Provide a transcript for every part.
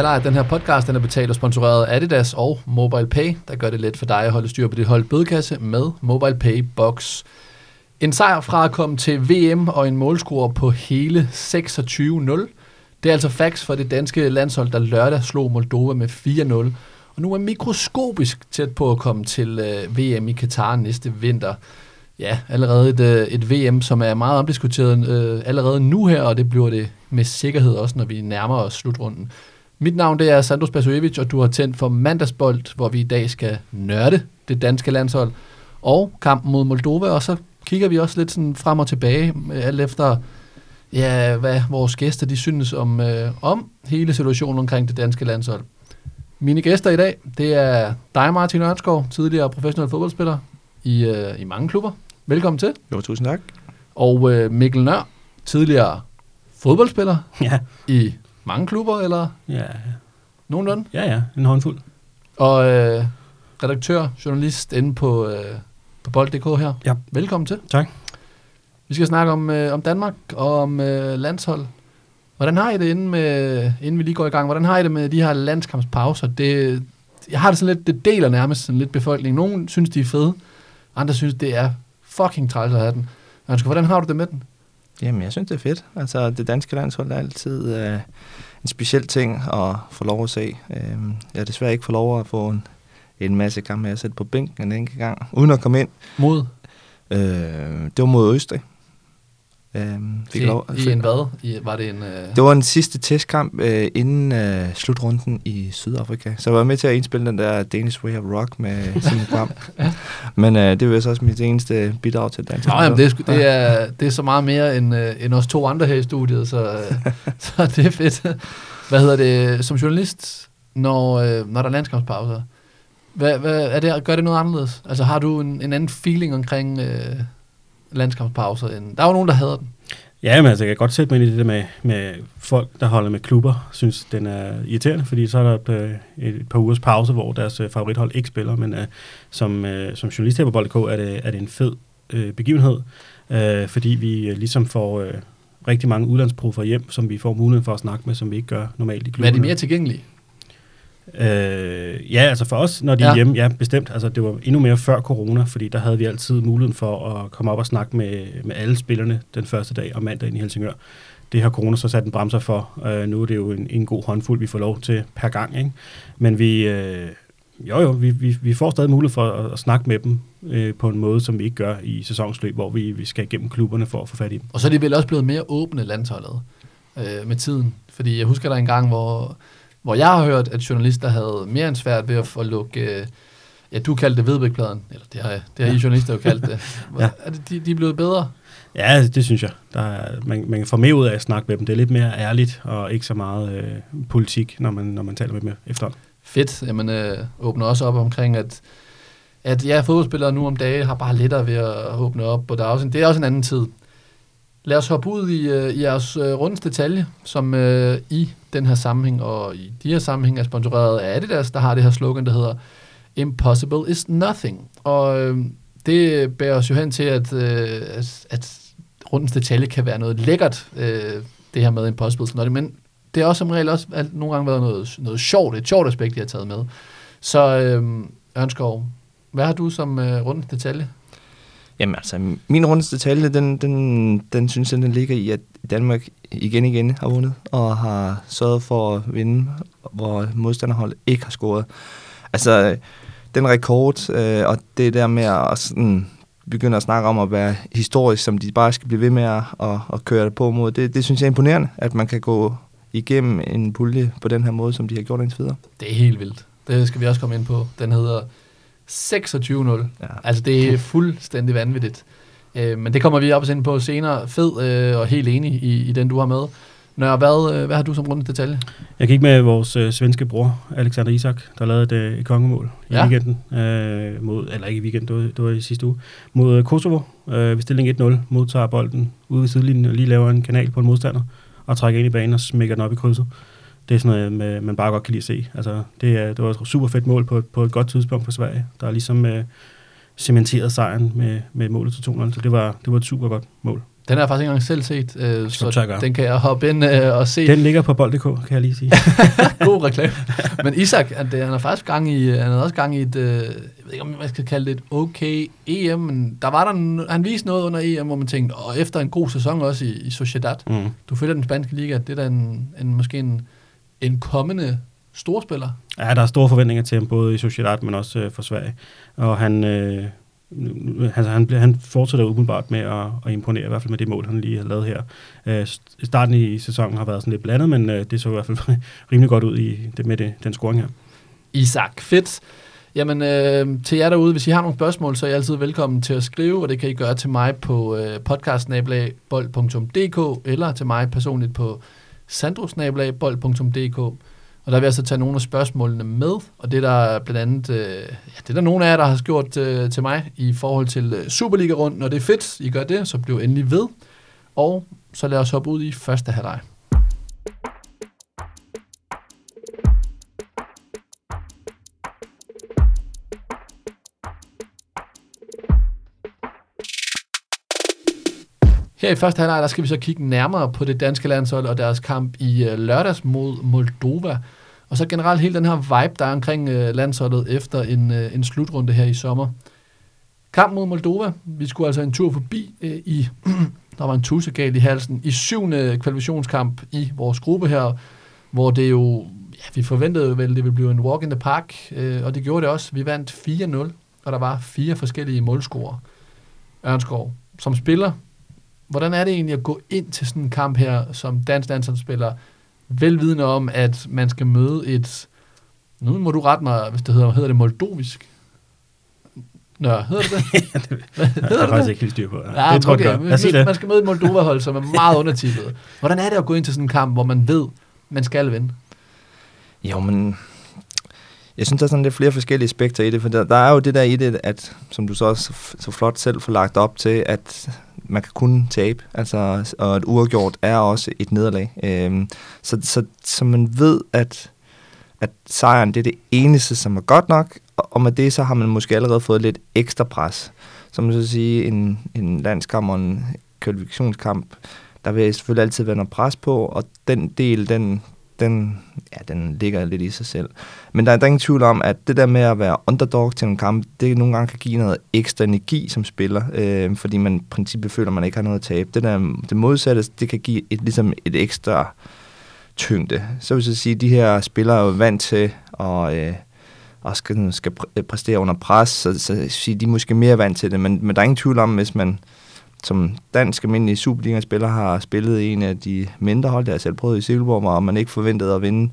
Halvleg af den her podcast den er betalt og sponsoreret af Adidas og MobilePay, der gør det let for dig at holde styr på dit hold bødekasse med MobilePay Box. En sejr fra at komme til VM og en målscore på hele 26-0. Det er altså facts for det danske landshold, der lørdag slog Moldova med 4-0, og nu er mikroskopisk tæt på at komme til øh, VM i Katar næste vinter. Ja, allerede et, øh, et VM, som er meget omdiskuteret øh, allerede nu her, og det bliver det med sikkerhed også, når vi nærmer os slutrunden. Mit navn det er Sandro Spasojevic, og du har tændt for mandagsbold, hvor vi i dag skal nørde det danske landshold og kampen mod Moldova, og så kigger vi også lidt sådan frem og tilbage, øh, alt efter ja, hvad vores gæster de synes om, øh, om hele situationen omkring det danske landshold. Mine gæster i dag, det er dig, Martin Ørnskov, tidligere professionel fodboldspiller i, øh, i mange klubber. Velkommen til. Jo, tusind tak. Og øh, Mikkel Nør, tidligere fodboldspiller Ja, i mange klubber, eller ja, nogenlunde. ja, ja, en håndfuld. Og øh, redaktør, journalist inde på, øh, på bold.dk her. Ja. Velkommen til. Tak. Vi skal snakke om, øh, om Danmark og om øh, landshold. Hvordan har I det, inden, med, inden vi lige går i gang? Hvordan har I det med de her landskampspauser? Det, jeg har det sådan lidt, det deler nærmest sådan lidt befolkningen. Nogle synes, de er fede. Andre synes, det er fucking træls at have den. Ønsker, hvordan har du det med den? Jamen, jeg synes, det er fedt. Altså, det danske landshold er altid øh, en speciel ting at få lov at se. Øh, jeg har desværre ikke fået lov at få en, en masse kampe med at sætte på bænken en enkelt gang, uden at komme ind. Mod Øh, det var mod Østrig. Øh, fik i, lov, i en hvad? I, var det en... Øh, Det var den sidste testkamp øh, inden øh, slutrunden i Sydafrika. Så jeg var med til at indspille den der Danish Way of Rock med sin kamp. Men øh, det var så også mit eneste bidrag til dansk. Nå, jamen, det, er, det, er, det er så meget mere end, øh, end os to andre her i studiet, så, øh, så det er fedt. Hvad hedder det, som journalist, når, øh, når der er landskampspauser, hvad, hvad, er det, gør det noget anderledes? Altså har du en, en anden feeling omkring øh, landskampspauser? End, der er jo nogen, der hader den. Ja, men altså, jeg kan godt sætte mig ind i det der med, med folk, der holder med klubber, synes, den er irriterende, fordi så er der et, øh, et par ugers pause, hvor deres øh, favorithold ikke spiller, men øh, som, øh, som journalist her på Bold.dk er det, er det en fed øh, begivenhed, øh, fordi vi øh, ligesom får øh, rigtig mange udlandsprofer hjem, som vi får mulighed for at snakke med, som vi ikke gør normalt i Men er de mere tilgængelige? Øh, ja, altså for os, når de ja. Er hjemme, ja, bestemt. Altså det var endnu mere før corona, fordi der havde vi altid muligheden for at komme op og snakke med, med alle spillerne den første dag om mandagen i Helsingør. Det har corona så sat en bremser for. Øh, nu er det jo en, en god håndfuld, vi får lov til per gang. Ikke? Men vi, øh, jo, jo, vi, vi, vi får stadig mulighed for at, at snakke med dem øh, på en måde, som vi ikke gør i sæsonsløb, hvor vi, vi skal igennem klubberne for at få fat i dem. Og så er de vel også blevet mere åbne landsholdet øh, med tiden. Fordi jeg husker der en gang, hvor, hvor jeg har hørt, at journalister havde mere end svært ved at få lukke... Øh, ja, du kaldte det Vedbækpladen. Eller det har, det har I journalister jo kaldt det. Ja. Er det de, de er blevet bedre? Ja, det synes jeg. Der er, man, man kan få mere ud af at snakke med dem. Det er lidt mere ærligt og ikke så meget øh, politik, når man, når man taler med dem efterhånden. Fedt. Jamen, øh, åbner også op omkring, at, at ja, fodboldspillere nu om dagen har bare lettere ved at åbne op, og der er også en, det er også en anden tid. Lad os hoppe ud i, øh, i jeres øh, rundens detalje, som øh, i den her sammenhæng, og i de her sammenhæng er sponsoreret af Adidas, der har det her slogan, der hedder Impossible is nothing. Og øh, det bærer os jo hen til, at, øh, at, at rundens detalje kan være noget lækkert, øh, det her med Impossible is nothing, men det har også som regel også alt, nogle gange været noget, noget sjovt, et sjovt aspekt, jeg har taget med. Så øh, Ørnskov, hvad har du som øh, rundens detalje? Jamen altså, min rundeste detalje, den, den, den synes jeg, den ligger i, at Danmark igen igen har vundet, og har sørget for at vinde, hvor modstanderholdet ikke har scoret. Altså, den rekord, øh, og det der med at sådan, begynde at snakke om at være historisk, som de bare skal blive ved med at, at, at køre det på mod, det, det synes jeg er imponerende, at man kan gå igennem en pulje på den her måde, som de har gjort indtil videre. Det er helt vildt. Det skal vi også komme ind på. Den hedder 26-0. Ja. Altså, det er fuldstændig vanvittigt. Øh, men det kommer vi op ind på senere. Fed øh, og helt enig i, i den, du har med. Nør, hvad, øh, hvad har du som rundens detalje? Jeg gik med vores øh, svenske bror, Alexander Isak, der lavede et, øh, et kongemål i Ja. weekenden, øh, mod, eller ikke i weekenden, det var, det var i sidste uge, mod øh, Kosovo. Øh, ved stilling 1-0 modtager bolden ude ved sidelinjen og lige laver en kanal på en modstander, og trækker ind i banen og smækker den op i krydset. Det er sådan noget, med, man bare godt kan lide at se. Altså, det, er, det var et super fedt mål på, på et godt tidspunkt for Sverige, der er ligesom øh, cementeret sejren med, med målet til 2-0, så det var, det var et super godt mål. Den har jeg faktisk ikke engang selv set, øh, så gøre. den kan jeg hoppe ind øh, og se. Den ligger på bold.dk, kan jeg lige sige. God reklame. Men Isak, han, har faktisk gang i, han havde også gang i et, øh, jeg ved ikke, om man skal kalde det et okay EM, men der var der, han viste noget under EM, hvor man tænkte, og efter en god sæson også i, i Sociedad, Mm. du følger den spanske liga, det er da en, en måske en, en kommende storspiller. Ja, der er store forventninger til ham, både i Sociedad, men også øh, for Sverige. Og han, øh, altså, han, bliver- han fortsætter umiddelbart med at, at imponere, i hvert fald med det mål, han lige har lavet her. Øh, st- starten i sæsonen har været sådan lidt blandet, men øh, det så i hvert fald rimelig godt ud i det, med det, den scoring her. Isak, fedt. Jamen, øh, til jer derude, hvis I har nogle spørgsmål, så er I altid velkommen til at skrive, og det kan I gøre til mig på øh, podcastnabelagbold.dk eller til mig personligt på sandrosnabelagbold.dk. Og der vil jeg så tage nogle af spørgsmålene med, og det er der blandt andet, øh, ja, det er der nogle af jer, der har gjort øh, til mig i forhold til øh, Superliga-runden, og det er fedt, I gør det, så bliv endelig ved. Og så lad os hoppe ud i første halvleg. Her i første halvleg, der skal vi så kigge nærmere på det danske landshold og deres kamp i øh, lørdags mod Moldova. Og så generelt hele den her vibe, der er omkring øh, landsholdet efter en, øh, en slutrunde her i sommer. Kamp mod Moldova. Vi skulle altså en tur forbi øh, i, der var en tussegal i halsen, i syvende kvalifikationskamp i vores gruppe her, hvor det jo, ja, vi forventede jo vel, det ville blive en walk in the park, øh, og det gjorde det også. Vi vandt 4-0, og der var fire forskellige målscorer. Ørnskov, som spiller, hvordan er det egentlig at gå ind til sådan en kamp her, som dansk landsholdsspiller, velvidende om, at man skal møde et, nu må du rette mig, hvis det hedder, hedder det moldovisk? Nå, hedder det det? Hvad Jeg hedder har det faktisk det? ikke helt styr på det. Ja, det tror jeg, okay. det. Lad det. Man skal møde et Moldova-hold, som er meget undertitlet. Hvordan er det at gå ind til sådan en kamp, hvor man ved, man skal vinde? Jo, men jeg synes, der er sådan lidt flere forskellige aspekter i det, for der, der er jo det der i det, at, som du så også så flot selv får lagt op til, at man kan kun tabe, altså, og et uafgjort er også et nederlag. Øhm, så, så, så man ved, at, at sejren det er det eneste, som er godt nok, og, og med det så har man måske allerede fået lidt ekstra pres. Som man så sige, en, en landskamp og en kvalifikationskamp, der vil selvfølgelig altid være noget pres på, og den del, den, den, ja, den ligger lidt i sig selv. Men der er, der er ingen tvivl om, at det der med at være underdog til en kamp, det nogle gange kan give noget ekstra energi som spiller, øh, fordi man i princippet føler, at man ikke har noget at tabe. Det, der, det modsatte, det kan give et, ligesom et ekstra tyngde. Så vil jeg sige, at de her spillere er jo vant til at, øh, og skal, skal præ- præstere under pres, så, så så de er måske mere vant til det, men, men der er ingen tvivl om, hvis man som dansk almindelig Superliga-spiller har spillet i en af de mindre hold, der har selv prøvet i Silkeborg, og man ikke forventede at vinde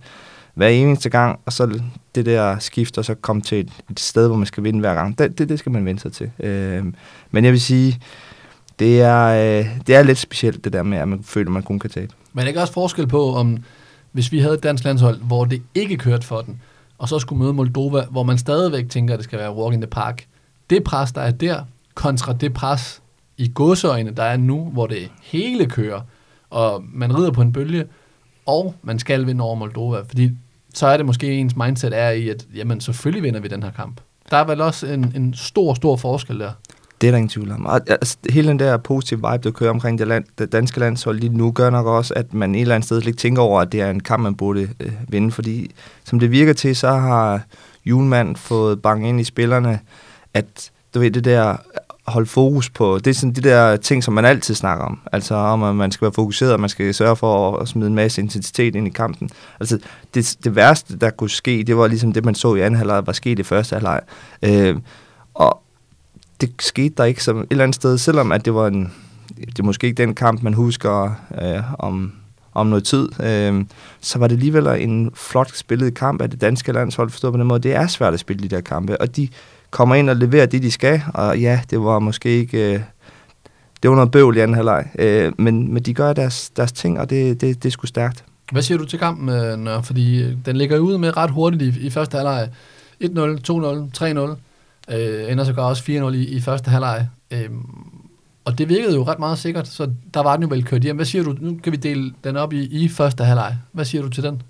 hver eneste gang, og så det der skift, og så komme til et, et sted, hvor man skal vinde hver gang, det, det, det skal man vende sig til. Øh, men jeg vil sige, det er, øh, det er lidt specielt det der med, at man føler, at man kun kan tabe. Men er der ikke også forskel på, om hvis vi havde et dansk landshold, hvor det ikke kørte for den, og så skulle møde Moldova, hvor man stadigvæk tænker, at det skal være walk in the park. Det pres, der er der, kontra det pres i godsøjne, der er nu, hvor det hele kører, og man rider på en bølge, og man skal vinde over Moldova, fordi så er det måske ens mindset er i, at jamen, selvfølgelig vinder vi den her kamp. Der er vel også en, en stor, stor forskel der. Det er der ingen tvivl om. Og, altså, hele den der positive vibe, der kører omkring det, land, det danske landshold lige nu, gør nok også, at man et eller andet sted ikke tænker over, at det er en kamp, man burde øh, vinde. Fordi som det virker til, så har Julemand fået bange ind i spillerne, at du ved, det der holde fokus på, det er sådan de der ting, som man altid snakker om. Altså om, at man skal være fokuseret, og man skal sørge for at smide en masse intensitet ind i kampen. Altså det, det værste, der kunne ske, det var ligesom det, man så i anden halvleg, var sket i første halvleg. Øh, og det skete der ikke som et eller andet sted, selvom at det var en, det er måske ikke den kamp, man husker øh, om, om noget tid, øh, så var det alligevel en flot spillet kamp af det danske landshold, forstået på den måde. Det er svært at spille de der kampe, og de kommer ind og leverer det, de skal, og ja, det var måske ikke... Øh, det var noget bøvl i anden halvleg, øh, men, men de gør deres, deres ting, og det, det, det er sgu stærkt. Hvad siger du til kampen, øh, Nør? Fordi øh, den ligger ud med ret hurtigt i, i første halvleg. 1-0, 2-0, 3-0. Øh, ender så også 4-0 i, i første halvleg. Øh, og det virkede jo ret meget sikkert, så der var den jo vel kørt hjem. Hvad siger du? Nu kan vi dele den op i, i første halvleg. Hvad siger du til den?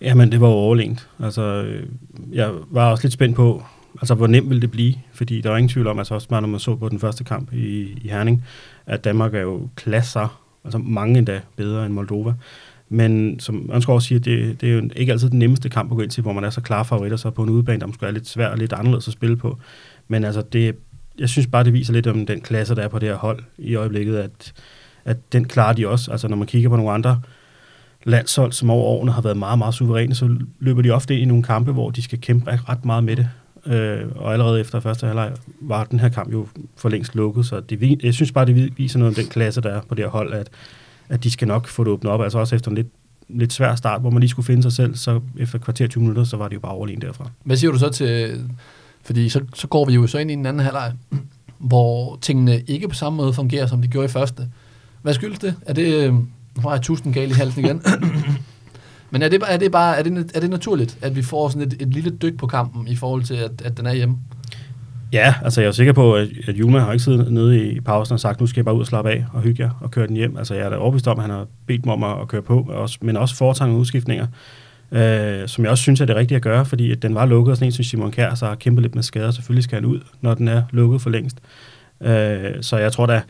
Jamen, det var jo overlegent. Altså, øh, jeg var også lidt spændt på, altså hvor nemt vil det blive? Fordi der er ingen tvivl om, altså også bare når man så på den første kamp i, i Herning, at Danmark er jo klasser, altså mange endda bedre end Moldova. Men som Ørnskov siger, det, det er jo ikke altid den nemmeste kamp at gå ind til, hvor man er så klar favoritter, så på en udebane, der måske er lidt svært og lidt anderledes at spille på. Men altså, det, jeg synes bare, det viser lidt om den klasse, der er på det her hold i øjeblikket, at, at den klarer de også. Altså, når man kigger på nogle andre landshold, som over årene har været meget, meget suveræne, så løber de ofte ind i nogle kampe, hvor de skal kæmpe ret meget med det. Øh, og allerede efter første halvleg var den her kamp jo for længst lukket, så det, jeg synes bare, det viser noget om den klasse, der er på det her hold, at, at de skal nok få det åbnet op, altså også efter en lidt, lidt svær start, hvor man lige skulle finde sig selv, så efter kvarter 20 minutter, så var det jo bare overlegen derfra. Hvad siger du så til, fordi så, så går vi jo så ind i en anden halvleg, hvor tingene ikke på samme måde fungerer, som de gjorde i første. Hvad skyldes det? Er det, nu har jeg tusind galt i halsen igen. Men er det, er det bare er det, er det naturligt, at vi får sådan et, et lille dyk på kampen i forhold til, at, at den er hjemme? Ja, altså jeg er sikker på, at, at Juma har ikke siddet nede i pausen og sagt, nu skal jeg bare ud og slappe af og hygge jer og køre den hjem. Altså jeg er da overbevist om, at han har bedt mig om at, køre på, også, men også foretager nogle udskiftninger, øh, som jeg også synes er det rigtige at gøre, fordi at den var lukket, og sådan en som Simon Kjær så har kæmpet lidt med skader, selvfølgelig skal han ud, når den er lukket for længst. Øh, så jeg tror da,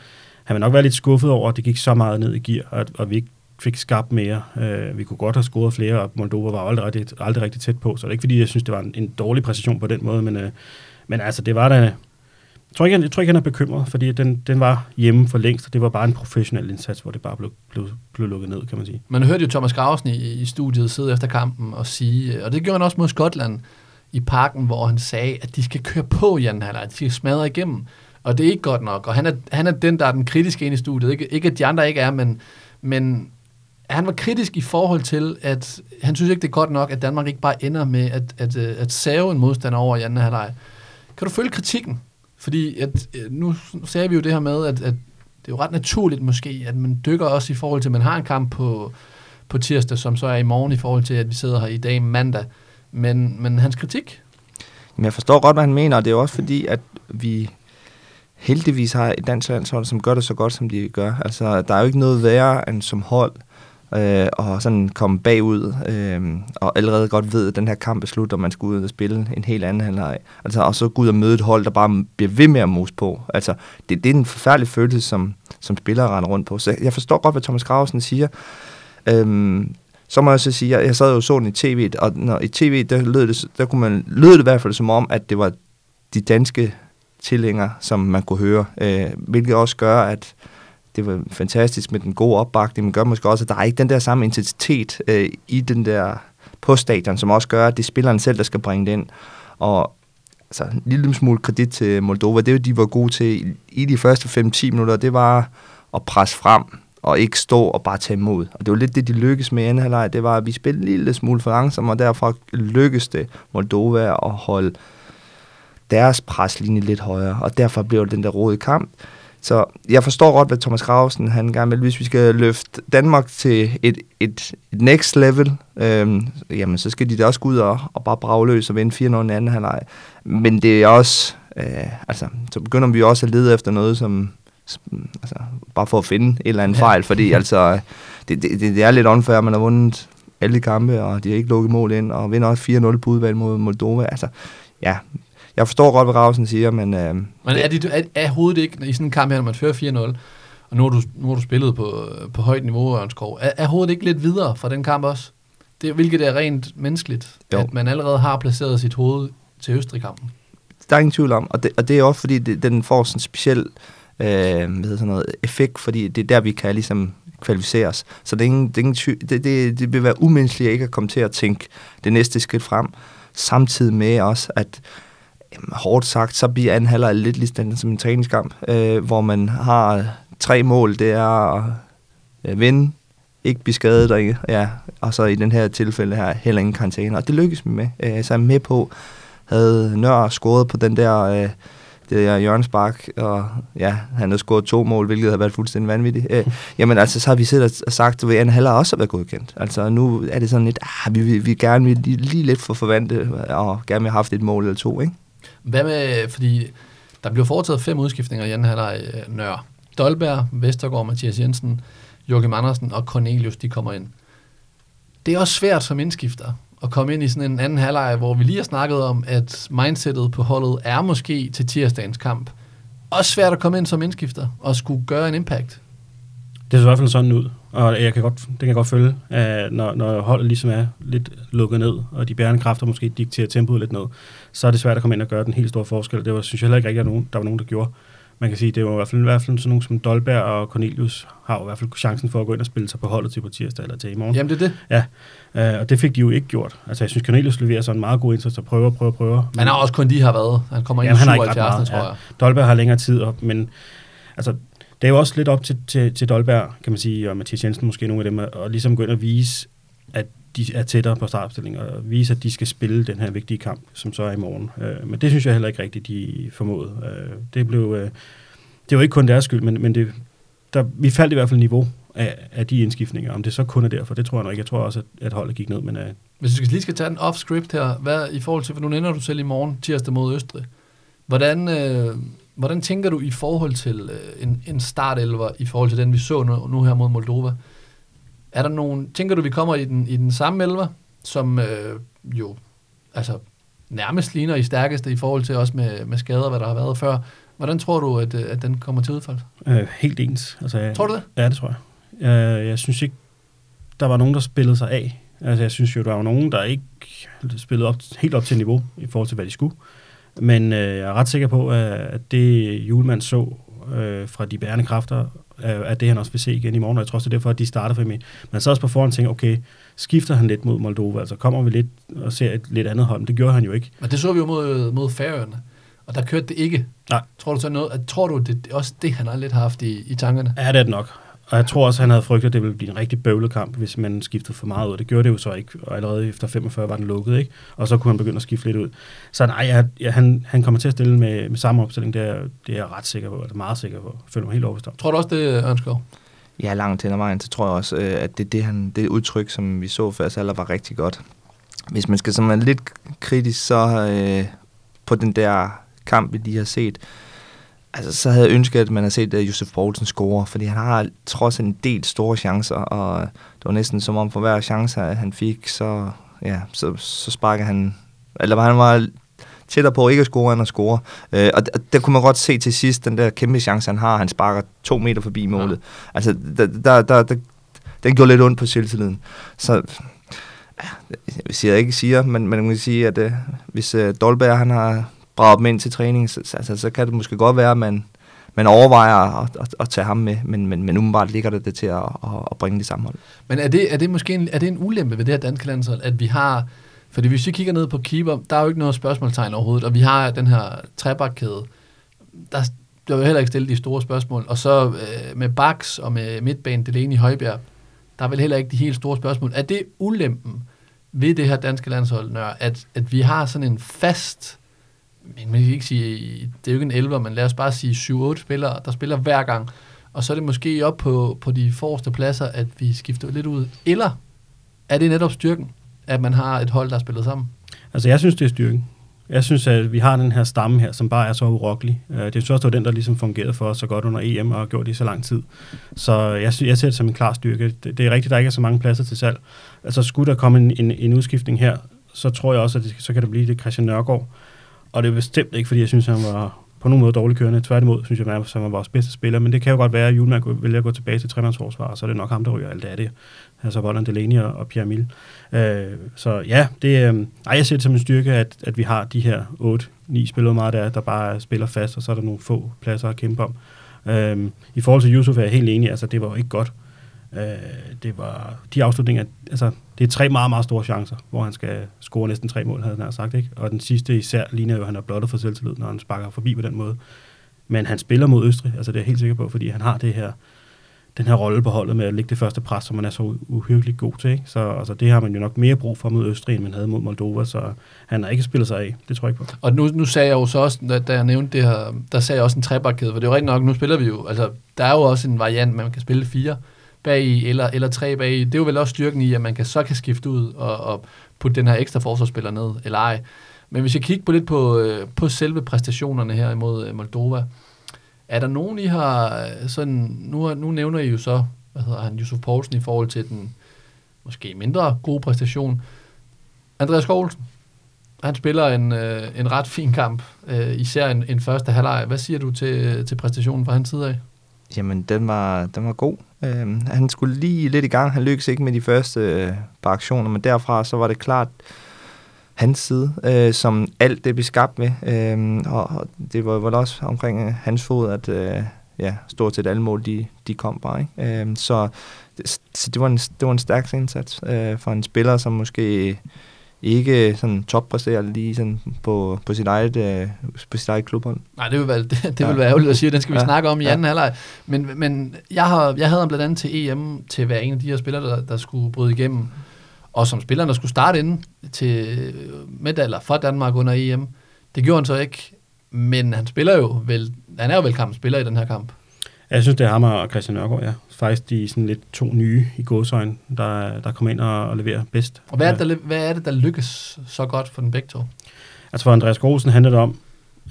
han vil nok være lidt skuffet over, at det gik så meget ned i gear, og, og vi ikke fik skabt mere. Øh, vi kunne godt have scoret flere, og Moldova var aldrig, aldrig, aldrig rigtig tæt på, så det er ikke fordi, jeg synes, det var en, en dårlig præcision på den måde, men, øh, men altså, det var da... Jeg tror ikke, jeg tror ikke han er bekymret, fordi den, den var hjemme for længst, og det var bare en professionel indsats, hvor det bare blev, blev, blev lukket ned, kan man sige. Man hørte jo Thomas Grausen i, i studiet sidde efter kampen og sige, øh, og det gjorde han også mod Skotland i parken, hvor han sagde, at de skal køre på i anden halvleg, de skal smadre igennem, og det er ikke godt nok, og han er, han er den, der er den kritiske inde i studiet, ikke, ikke at de andre ikke er, men, men han var kritisk i forhold til, at han synes ikke, det er godt nok, at Danmark ikke bare ender med at, at, at, at save en modstander over i anden halvleg. Kan du følge kritikken? Fordi at, øh, nu sagde vi jo det her med, at, at det er jo ret naturligt måske, at man dykker også i forhold til, at man har en kamp på, på tirsdag, som så er i morgen i forhold til, at vi sidder her i dag mandag. Men, men hans kritik? Jamen, jeg forstår godt, hvad han mener, og det er også fordi, at vi heldigvis har et dansk landshold, som gør det så godt, som de gør. Altså, der er jo ikke noget værre end som hold, øh, og sådan komme bagud, øh, og allerede godt ved, at den her kamp er slut, og man skal ud og spille en helt anden halvleg. Altså, og så gå ud og møde et hold, der bare bliver ved med at mose på. Altså, det, det er en forfærdelig følelse, som, som spillere render rundt på. Så jeg forstår godt, hvad Thomas Gravesen siger. Øh, så må jeg så sige, jeg, jeg sad jo så den i tv, og når, i tv, der lød det, der kunne man, lød det i hvert fald som om, at det var de danske tilhængere, som man kunne høre, øh, hvilket også gør, at det var fantastisk med den gode opbakning, men gør måske også, at der er ikke den der samme intensitet øh, i den der på stadion, som også gør, at det er spilleren selv, der skal bringe det ind. Og altså, en lille smule kredit til Moldova, det de var gode til i, de første 5-10 minutter, det var at presse frem, og ikke stå og bare tage imod. Og det var lidt det, de lykkedes med i anden halvleg, det var, at vi spillede en lille smule for langsomt, og derfor lykkedes det Moldova at holde deres preslinje lidt højere, og derfor blev det den der rode kamp. Så jeg forstår godt, hvad Thomas Grausen han gerne vil. Hvis vi skal løfte Danmark til et, et, et next level, øhm, jamen så skal de da også gå ud og, og bare brage løs og vinde 4-0 i anden halvleg. Men det er også, øh, altså, så begynder vi også at lede efter noget, som, som altså, bare for at finde en eller anden fejl, fordi altså, det, det, det er lidt unfair, man har vundet alle kampe, og de har ikke lukket mål ind, og vinder også 4-0 på udvalg mod Moldova. Altså, ja, jeg forstår godt, hvad Ravsen siger, men... Øh, men er, det, er, er hovedet ikke, i sådan en kamp her, når man fører 4-0, og nu har du, nu har du spillet på, på højt niveau, Ørnskov, er, er hovedet ikke lidt videre fra den kamp også? Det, hvilket er rent menneskeligt, jo. at man allerede har placeret sit hoved til Østrig-kampen. Der er ingen tvivl om, og det, og det er også fordi, det, den får sådan en speciel øh, hvad sådan noget, effekt, fordi det er der, vi kan ligesom kvalificeres. Så det, er ingen, det, er ingen, det, det, det vil være umenneskeligt ikke at komme til at tænke det næste skridt frem, samtidig med også, at jamen, hårdt sagt, så bliver anden halvleg lidt ligesom som en træningskamp, øh, hvor man har tre mål. Det er at øh, vinde, ikke blive skadet, og, ja, og så i den her tilfælde her heller ingen karantæne. Og det lykkedes vi med. Øh, så er med på, havde Nør scoret på den der... Øh, det der Jørgens Spark, og ja, han har scoret to mål, hvilket har været fuldstændig vanvittigt. Øh, jamen altså, så har vi siddet og sagt, at en halv også har været godkendt. Altså nu er det sådan lidt, ah, vi, vi, vi gerne vil lige, lige lidt for forvente, og gerne vil have haft et mål eller to, ikke? Hvad med, fordi der blev foretaget fem udskiftninger i anden halvleg øh, Nør. Dolberg, Vestergaard, Mathias Jensen, Joachim Andersen og Cornelius, de kommer ind. Det er også svært som indskifter at komme ind i sådan en anden halvleg, hvor vi lige har snakket om, at mindsetet på holdet er måske til tirsdagens kamp. Også svært at komme ind som indskifter og skulle gøre en impact. Det ser i hvert fald sådan ud, og jeg kan godt, det kan jeg godt følge, at når, når holdet ligesom er lidt lukket ned, og de bærende kræfter måske dikterer tempoet lidt ned, så er det svært at komme ind og gøre den helt store forskel. Det var, synes jeg heller ikke rigtigt, at nogen, der var nogen, der gjorde. Man kan sige, det var i hvert fald, i hvert fald sådan nogle som Dolberg og Cornelius har jo i hvert fald chancen for at gå ind og spille sig på holdet til på tirsdag eller til i morgen. Jamen, det er det. Ja, øh, og det fik de jo ikke gjort. Altså, jeg synes, Cornelius leverer sådan en meget god indsats og prøver, prøver, prøver. Men han har også kun lige har været. Han kommer ind i han har ikke ret 77, meget, tror ja. jeg. Dolberg har længere tid op, men altså, det er jo også lidt op til, til, til Dolberg, kan man sige, og Mathias Jensen måske nogle af dem, og ligesom gå ind og vise, at de er tættere på startopstillingen, og vise, at de skal spille den her vigtige kamp, som så er i morgen. Øh, men det synes jeg heller ikke rigtigt, de formåede. Øh, det blev... Øh, det var ikke kun deres skyld, men, men det, der, vi faldt i hvert fald niveau af, af de indskiftninger. Om det så kun er derfor, det tror jeg nok ikke. Jeg tror også, at, at holdet gik ned, men øh, Hvis du lige skal tage den off-script her, hvad i forhold til, for nu ender du selv i morgen, tirsdag mod Østrig. Hvordan, øh, hvordan tænker du i forhold til øh, en, en startelver, i forhold til den, vi så nu, nu her mod Moldova? Er der nogen, tænker du, vi kommer i den, i den samme elver, som øh, jo altså, nærmest ligner i stærkeste i forhold til også med, med skader, hvad der har været før? Hvordan tror du, at, øh, at den kommer til udfald? øh, helt ens. Altså, jeg, Tror du det? Ja, det tror jeg. Øh, jeg synes ikke, der var nogen, der spillede sig af. Altså, jeg synes jo, der var nogen, der ikke spillede op, helt op til niveau i forhold til, hvad de skulle. Men øh, jeg er ret sikker på, at, det julemand så øh, fra de bærende kræfter, øh, at det han også vil se igen i morgen. Og jeg tror også, det er derfor, at de starter for mig. Men så også på forhånd tænker, okay, skifter han lidt mod Moldova? Altså kommer vi lidt og ser et lidt andet hold? Men det gjorde han jo ikke. Og det så vi jo mod, mod Færøerne, og der kørte det ikke. Nej. Tror du så noget, at, tror du, det det er også det, han har lidt haft i, i tankerne? Ja, det er det nok. Og jeg tror også, han havde frygtet, at det ville blive en rigtig bøvlet kamp, hvis man skiftede for meget ud. Det gjorde det jo så ikke, og allerede efter 45 var den lukket, ikke? Og så kunne han begynde at skifte lidt ud. Så nej, jeg, ja, han, han kommer til at stille med, med samme opstilling, det er, det er jeg ret sikker på, eller meget sikker på. Jeg føler mig helt overbevist om. Tror du også, det ønsker? Ja, langt hen ad vejen, så tror jeg også, øh, at det, det, han, det udtryk, som vi så før alder, var rigtig godt. Hvis man skal sådan være lidt kritisk, så øh, på den der kamp, vi lige har set, altså, så havde jeg ønsket, at man havde set uh, Josef Poulsen score, fordi han har trods en del store chancer, og det var næsten som om for hver chance, han fik, så, ja, så, så sparker han, eller han var tættere på ikke at score end at score. Øh, og der, der kunne man godt se til sidst, den der kæmpe chance, han har, han sparker to meter forbi målet. Ja. Altså, der, der, der, der, den gjorde lidt ondt på selvtilliden. Så, jeg siger ikke siger, men man kan sige, at øh, hvis øh, Dolberg han har braget dem ind til træning, så, så, altså, så kan det måske godt være, at man, man overvejer at, at, at tage ham med, men, men, men umiddelbart ligger det, det til at, at, at bringe det sammenhold. Men er det, er det måske en, er det en ulempe ved det her danske landshold, at vi har... Fordi hvis vi kigger ned på keeper, der er jo ikke noget spørgsmålstegn overhovedet, og vi har den her trebakkæde. Der, bliver jo heller ikke stillet de store spørgsmål. Og så øh, med Baks og med midtbanen Delaney Højbjerg, der er vel heller ikke de helt store spørgsmål. Er det ulempen ved det her danske landshold, Nør, at, at vi har sådan en fast, men man kan ikke sige, det er jo ikke en 11, men lad os bare sige 7-8 spillere, der spiller hver gang, og så er det måske op på, på de forreste pladser, at vi skifter lidt ud. Eller er det netop styrken, at man har et hold, der er spillet sammen? Altså, jeg synes, det er styrken. Jeg synes, at vi har den her stamme her, som bare er så urokkelig. Øh, det er så også den, der ligesom fungerede for os så godt under EM og har gjort det i så lang tid. Så jeg, synes, jeg ser det som en klar styrke. Det, det er rigtigt, at der ikke er så mange pladser til salg. Altså, skulle der komme en, en, en udskiftning her, så tror jeg også, at det, så kan det blive det Christian Nørgaard. Og det er bestemt ikke, fordi jeg synes, han var på nogen måde dårlig kørende. Tværtimod synes jeg, at han var vores bedste spiller. Men det kan jo godt være, at Julemand vælger at gå tilbage til tremandsforsvar, og så er det nok ham, der ryger alt af det. Altså Volland Delaney og, og Pierre Mille. Øh, så ja, det, øh, ej, jeg ser det som en styrke, at, at vi har de her 8-9 spillere meget der, der bare spiller fast, og så er der nogle få pladser at kæmpe om. Øh, I forhold til Yusuf er jeg helt enig, altså det var jo ikke godt. Øh, det var de afslutninger, altså det er tre meget, meget store chancer, hvor han skal score næsten tre mål, havde han sagt, ikke? Og den sidste især ligner jo, at han er blottet for selvtillid, når han sparker forbi på den måde. Men han spiller mod Østrig, altså det er jeg helt sikker på, fordi han har det her, den her rolle på holdet med at lægge det første pres, som man er så uhyggeligt god til. Ikke? Så altså, det har man jo nok mere brug for mod Østrig, end man havde mod Moldova, så han har ikke spillet sig af. Det tror jeg ikke på. Og nu, nu sagde jeg jo så også, da, da jeg nævnte det her, der sagde jeg også en trebakkæde, for det er jo rigtigt nok, nu spiller vi jo, altså der er jo også en variant, man kan spille fire bag i, eller, eller tre bag i. Det er jo vel også styrken i, at man kan, så kan skifte ud og, og putte den her ekstra forsvarsspiller ned, eller ej. Men hvis jeg kigger på lidt på, øh, på selve præstationerne her imod øh, Moldova, er der nogen, I har øh, sådan, nu, nu nævner I jo så, hvad hedder han, Yusuf Poulsen i forhold til den måske mindre gode præstation. Andreas Skålsen, han spiller en, øh, en ret fin kamp, øh, især en, en første halvleg. Hvad siger du til, til præstationen fra hans side af? Jamen, den var, den var god. Øh, han skulle lige lidt i gang. Han lykkedes ikke med de første øh, par aktioner, men derfra så var det klart hans side, øh, som alt det blev skabt med. Øh, og, og det var vel også omkring øh, hans fod, at øh, ja, stort set alle mål, de, de kom bare. Ikke? Øh, så så det, var en, det var en stærk indsats øh, for en spiller, som måske ikke sådan toppræsterer lige sådan på, på, sit eget, øh, på sit eget klubhold. Nej, det vil være, det, det ja. vil være ærgerligt at sige, den skal vi ja. snakke om i anden ja. halvleg. Men, men jeg, har, jeg havde ham blandt andet til EM til at være en af de her spillere, der, der skulle bryde igennem. Og som spiller, der skulle starte inden til medaljer fra Danmark under EM. Det gjorde han så ikke, men han spiller jo vel, han er jo vel kampspiller i den her kamp. Jeg synes, det er ham og Christian Nørgaard, ja. Faktisk de sådan lidt to nye i godsøjen, der, der kommer ind og, og leverer bedst. Og hvad er, det, der, hvad er det, der lykkes så godt for den begge to? Altså for Andreas Grosen handler det om,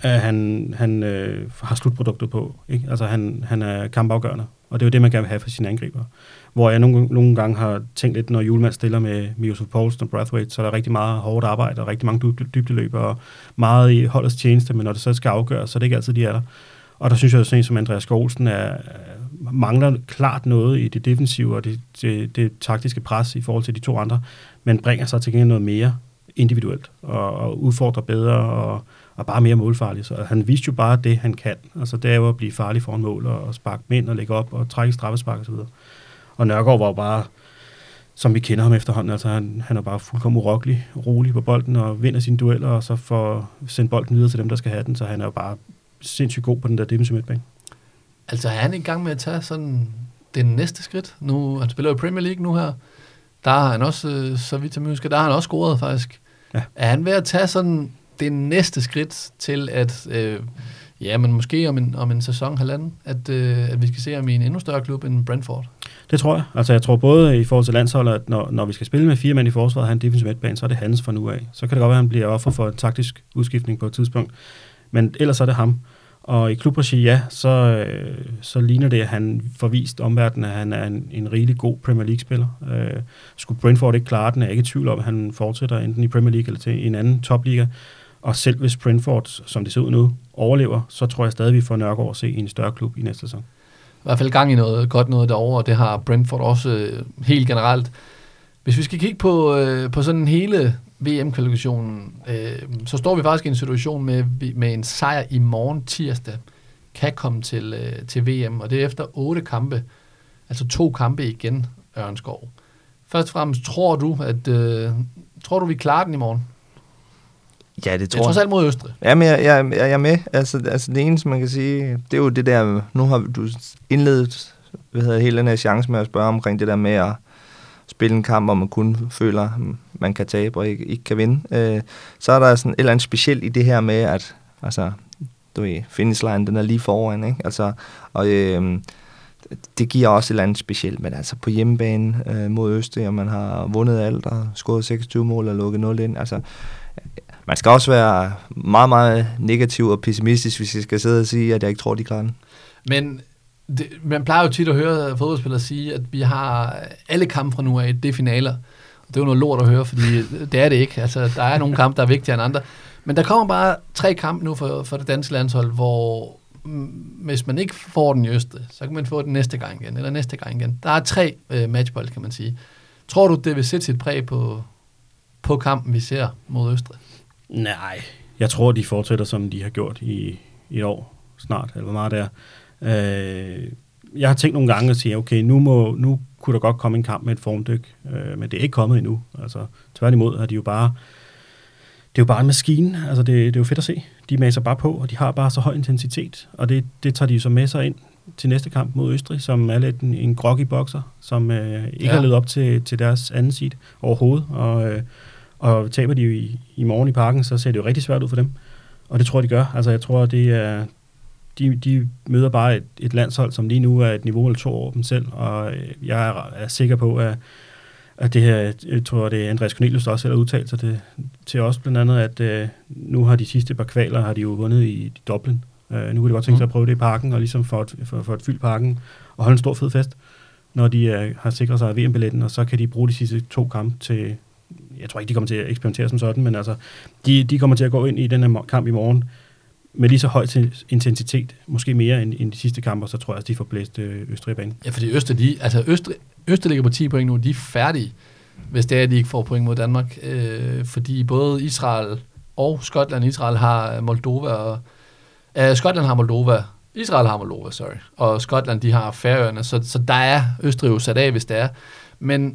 at han, han øh, har slutproduktet på. Ikke? Altså han, han er kampafgørende, og det er jo det, man gerne vil have for sine angriber. Hvor jeg nogle, nogle gange har tænkt lidt, når Julemand stiller med, med Josef Poulsen og Brathwaite, så er der rigtig meget hårdt arbejde og rigtig mange dybdeløb og meget i holdets tjeneste, men når det så skal afgøres, så er det ikke altid, de er der. Og der synes jeg, at sådan en som Andreas Olsen er, mangler klart noget i det defensive og det, det, det taktiske pres i forhold til de to andre, men bringer sig til gengæld noget mere individuelt og, og udfordrer bedre og, og bare mere målfarlig. Så han viste jo bare det, han kan. Altså det er jo at blive farlig foran mål og, og sparke mænd og lægge op og trække straffespark osv. Og, og Nørgaard var jo bare, som vi kender ham efterhånden, altså han, han er bare fuldkommen urokkelig, rolig på bolden og vinder sine dueller, og så får sendt bolden videre til dem, der skal have den, så han er jo bare sindssygt god på den der defensive midtbane. Altså er han i gang med at tage sådan det næste skridt? Nu, han spiller jo Premier League nu her. Der har han også, øh, så vidt jeg husker, der har han også scoret faktisk. Ja. Er han ved at tage sådan det næste skridt til at, øh, ja, men måske om en, om en sæson halvanden, at, øh, at vi skal se ham i en endnu større klub end Brentford? Det tror jeg. Altså jeg tror både i forhold til landsholdet, at når, når vi skal spille med fire mænd i forsvaret og have en defensive midtbane, så er det hans fra nu af. Så kan det godt være, at han bliver offer for en taktisk udskiftning på et tidspunkt. Men ellers er det ham. Og i klubregi, ja, så, øh, så ligner det, at han får vist omverdenen, at han er en, en rigtig god Premier League-spiller. Øh, skulle Brentford ikke klare den, er jeg ikke i tvivl om, at han fortsætter enten i Premier League eller til en anden topliga. Og selv hvis Brentford, som det ser ud nu, overlever, så tror jeg stadig, at vi får Nørgaard at se i en større klub i næste sæson. I hvert fald gang i noget godt noget derovre, og det har Brentford også øh, helt generelt. Hvis vi skal kigge på, øh, på sådan hele VM-kvalifikationen, øh, så står vi faktisk i en situation med, med en sejr i morgen tirsdag, kan komme til, øh, til VM, og det er efter otte kampe, altså to kampe igen, Ørnskov. Først og fremmest, tror du, at øh, tror du, vi klarer den i morgen? Ja, det tror jeg. Trods alt mod Østrig. Jamen, jeg, jeg, jeg, jeg er med. Altså, altså, det eneste, man kan sige, det er jo det der, nu har du indledet hvad hedder, hele den her chance med at spørge omkring det der med at spille en kamp, hvor man kun føler, hmm, man kan tabe og ikke, ikke kan vinde. Øh, så er der sådan et eller andet specielt i det her med, at altså, du ved, finish line, den er lige foran, ikke? Altså, og øh, det giver også et eller andet specielt, men altså på hjemmebane øh, mod Østrig, og man har vundet alt og scoret 26 mål og lukket 0 ind, altså man skal også være meget, meget negativ og pessimistisk, hvis jeg skal sidde og sige, at jeg ikke tror, de klarer den. Men det, man plejer jo tit at høre fodboldspillere sige, at vi har alle kampe fra nu af, det er finaler. Det er jo noget lort at høre, fordi det er det ikke. Altså, der er nogle kampe, der er vigtigere end andre. Men der kommer bare tre kampe nu for, for det danske landshold, hvor mm, hvis man ikke får den i Østrig, så kan man få den næste gang igen, eller næste gang igen. Der er tre øh, matchbold, kan man sige. Tror du, det vil sætte sit præg på, på kampen, vi ser mod Østrig? Nej, jeg tror, de fortsætter, som de har gjort i, i et år snart, eller hvor meget det er. Øh, jeg har tænkt nogle gange at sige, okay, nu, må, nu kunne der godt komme en kamp med et formdyk, øh, men det er ikke kommet endnu. Altså, tværtimod har de jo bare, det er jo bare en maskine, altså det, det er jo fedt at se. De maser bare på, og de har bare så høj intensitet, og det, det tager de så med sig ind til næste kamp mod Østrig, som er lidt en, en groggy bokser, som øh, ikke ja. har levet op til, til deres anden seed overhovedet, og, øh, og taber de jo i, i morgen i parken, så ser det jo rigtig svært ud for dem. Og det tror jeg, de gør. Altså jeg tror, det er, de, de møder bare et, et landshold, som lige nu er et niveau eller to over dem selv, og øh, jeg er, er sikker på, at, at det her, jeg tror, det er Andreas Cornelius, der også har udtalt sig det, til os blandt andet, at uh, nu har de sidste par kvaler, har de jo vundet i Dublin. Uh, nu kunne de godt tænke sig at prøve det i parken, og ligesom for at, for, for at fylde parken, og holde en stor fed fest, når de uh, har sikret sig VM-billetten, og så kan de bruge de sidste to kampe til jeg tror ikke, de kommer til at eksperimentere som sådan, men altså, de, de kommer til at gå ind i den her kamp i morgen med lige så høj intensitet, måske mere end, end de sidste kampe, så tror jeg, at de får blæst øh, Østrig i banen. Ja, fordi Østrig, de, altså Østrig, Østrig ligger på 10 point nu, de er færdige, hvis det er, at de ikke får point mod Danmark. Øh, fordi både Israel og Skotland, Israel har Moldova, og, øh, Skotland har Moldova, Israel har Moldova, sorry, og Skotland, de har Færøerne, så, så der er Østrig jo sat af, hvis det er. Men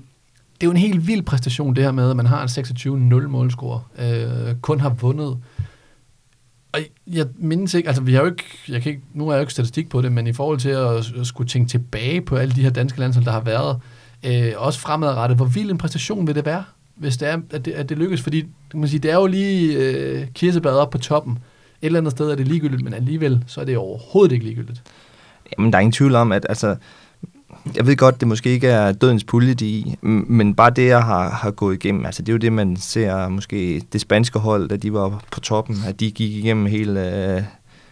det er jo en helt vild præstation, det her med, at man har en 26-0 målscore, øh, kun har vundet og jeg mindes ikke, altså vi har jo ikke, jeg kan ikke, nu har jeg jo ikke statistik på det, men i forhold til at, at skulle tænke tilbage på alle de her danske landshold, der har været, øh, også fremadrettet, hvor vild en præstation vil det være, hvis det er, at det, at det lykkes, fordi kan man sige, det er jo lige øh, kirsebadet op på toppen. Et eller andet sted er det ligegyldigt, men alligevel så er det overhovedet ikke ligegyldigt. Jamen, der er ingen tvivl om, at altså, jeg ved godt, det måske ikke er dødens pulje, de i, men bare det, jeg har, har gået igennem, altså det er jo det, man ser måske det spanske hold, da de var på toppen, at de gik igennem hele øh,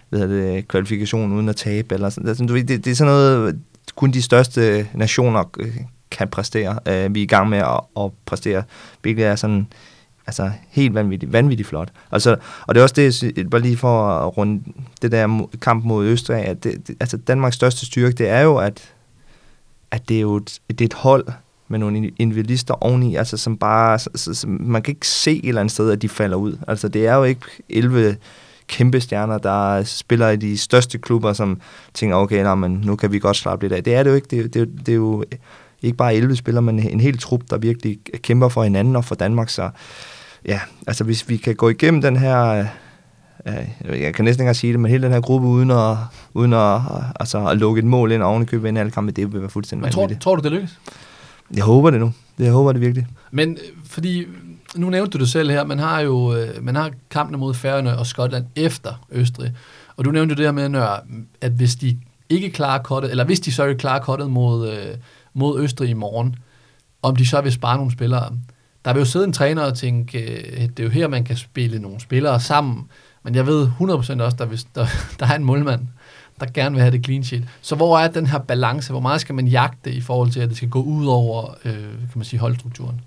hvad det, kvalifikationen uden at tabe. Eller sådan. Altså, det, det er sådan noget, kun de største nationer øh, kan præstere. Øh, vi er i gang med at, at præstere, hvilket er sådan altså helt vanvittigt, vanvittigt flot. Altså, og det er også det, bare lige for at runde det der kamp mod Østrig, at det, det, altså Danmarks største styrke, det er jo, at at det er jo et, det er et hold med nogle individualister oveni, altså som bare, så, så, man kan ikke se et eller andet sted, at de falder ud. Altså det er jo ikke 11 kæmpe stjerner, der spiller i de største klubber, som tænker, okay, nej, men nu kan vi godt slappe lidt af. Det er det jo ikke. Det, det, det er jo ikke bare 11 spillere, men en hel trup, der virkelig kæmper for hinanden og for Danmark. Så ja, altså hvis vi kan gå igennem den her jeg kan næsten ikke sige det, men hele den her gruppe uden at, uden at, altså, at lukke et mål ind og oven i købet ind alle kampe, det vil være fuldstændig men tror, tror du, det lykkes? Jeg håber det nu. Jeg håber det virkelig. Men øh, fordi, nu nævnte du det selv her, man har jo øh, man har kampene mod Færøerne og Skotland efter Østrig. Og du nævnte jo det her med, at hvis de ikke klarer kortet, eller hvis de så ikke klarer kortet mod, øh, mod Østrig i morgen, om de så vil spare nogle spillere. Der vil jo sidde en træner og tænke, det er jo her, man kan spille nogle spillere sammen, men jeg ved 100% også, der, hvis der, der er en målmand, der gerne vil have det clean sheet. Så hvor er den her balance? Hvor meget skal man jagte i forhold til, at det skal gå ud over øh, kan man sige, holdstrukturen?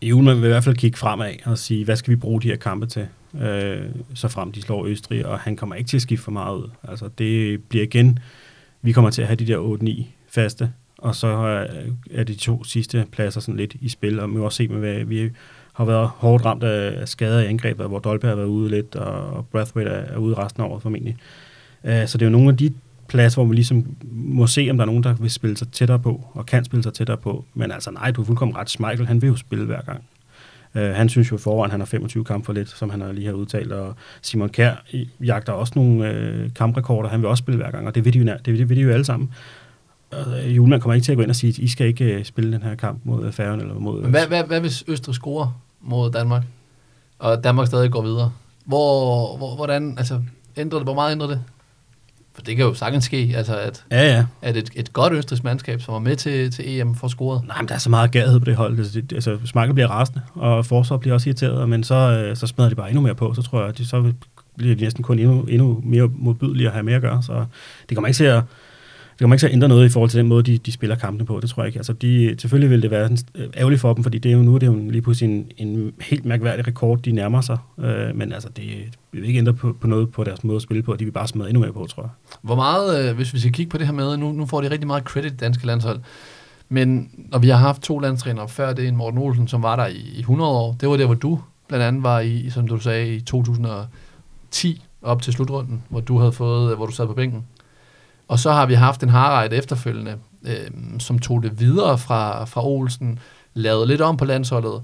I vil i hvert fald kigge fremad og sige, hvad skal vi bruge de her kampe til? Øh, så frem de slår Østrig, og han kommer ikke til at skifte for meget ud. Altså det bliver igen, vi kommer til at have de der 8-9 faste, og så øh, er de to sidste pladser sådan lidt i spil, og vi må også se med, hvad vi har været hårdt ramt af skader i angrebet, hvor Dolberg har været ude lidt, og Brathwaite er ude resten af året formentlig. Uh, så det er jo nogle af de pladser, hvor man ligesom må se, om der er nogen, der vil spille sig tættere på, og kan spille sig tættere på. Men altså nej, du er fuldkommen ret. Schmeichel, han vil jo spille hver gang. Uh, han synes jo i forvejen, han har 25 kampe for lidt, som han har lige har udtalt, og Simon Kær jagter også nogle uh, kamprekorder, han vil også spille hver gang, og det vil de jo, det vil, det vil de jo alle sammen. Uh, Julemand kommer ikke til at gå ind og sige, at I skal ikke uh, spille den her kamp mod Færøen eller mod... Men hvad, hvad, hvad hvis Østrig scorer mod Danmark, og Danmark stadig går videre. Hvor, hvor, hvordan, altså, ændrer det, hvor meget ændrer det? For det kan jo sagtens ske, altså at, ja, ja. at et, et godt østrigs mandskab, som var med til, til EM, får scoret. Nej, men der er så meget gærhed på det hold. Altså, det, altså Smakke bliver rasende, og forsvaret bliver også irriteret, men så, øh, så smadrer de bare endnu mere på. Så tror jeg, at de så bliver de næsten kun endnu, endnu mere modbydelige at have mere at gøre. Så det kommer ikke til at kan man ikke så ændre noget i forhold til den måde, de, de spiller kampene på. Det tror jeg ikke. Altså, de, selvfølgelig vil det være øh, ærgerligt for dem, fordi det er jo, nu det er jo lige pludselig en, en helt mærkværdig rekord, de nærmer sig. Øh, men altså, det vil ikke ændre på, på noget på deres måde at spille på. De vil bare smide endnu mere på, tror jeg. Hvor meget, øh, hvis vi skal kigge på det her med, nu, nu får de rigtig meget credit, danske landshold. Men når vi har haft to landstrænere før det, er en Morten Olsen, som var der i, i 100 år, det var der, hvor du blandt andet var i, som du sagde, i 2010 op til slutrunden, hvor du havde fået, øh, hvor du sad på bænken. Og så har vi haft en Harald efterfølgende, øh, som tog det videre fra, fra Olsen, lavede lidt om på landsholdet,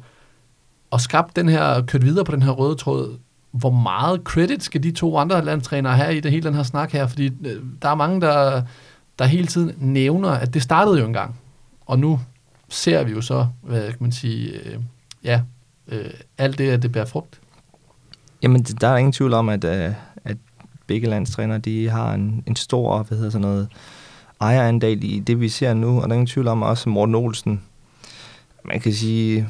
og skabt den her, kørt videre på den her røde tråd. Hvor meget credit skal de to andre landstrænere have i det hele den her snak her? Fordi øh, der er mange, der, der hele tiden nævner, at det startede jo engang. Og nu ser vi jo så, hvad kan man sige, øh, ja, øh, alt det, at det bærer frugt. Jamen, der er ingen tvivl om, at, øh, at begge landstræner, de har en, en stor, hvad hedder sådan noget, ejerandel i det, vi ser nu, og der er ingen tvivl om også Morten Olsen. Man kan sige,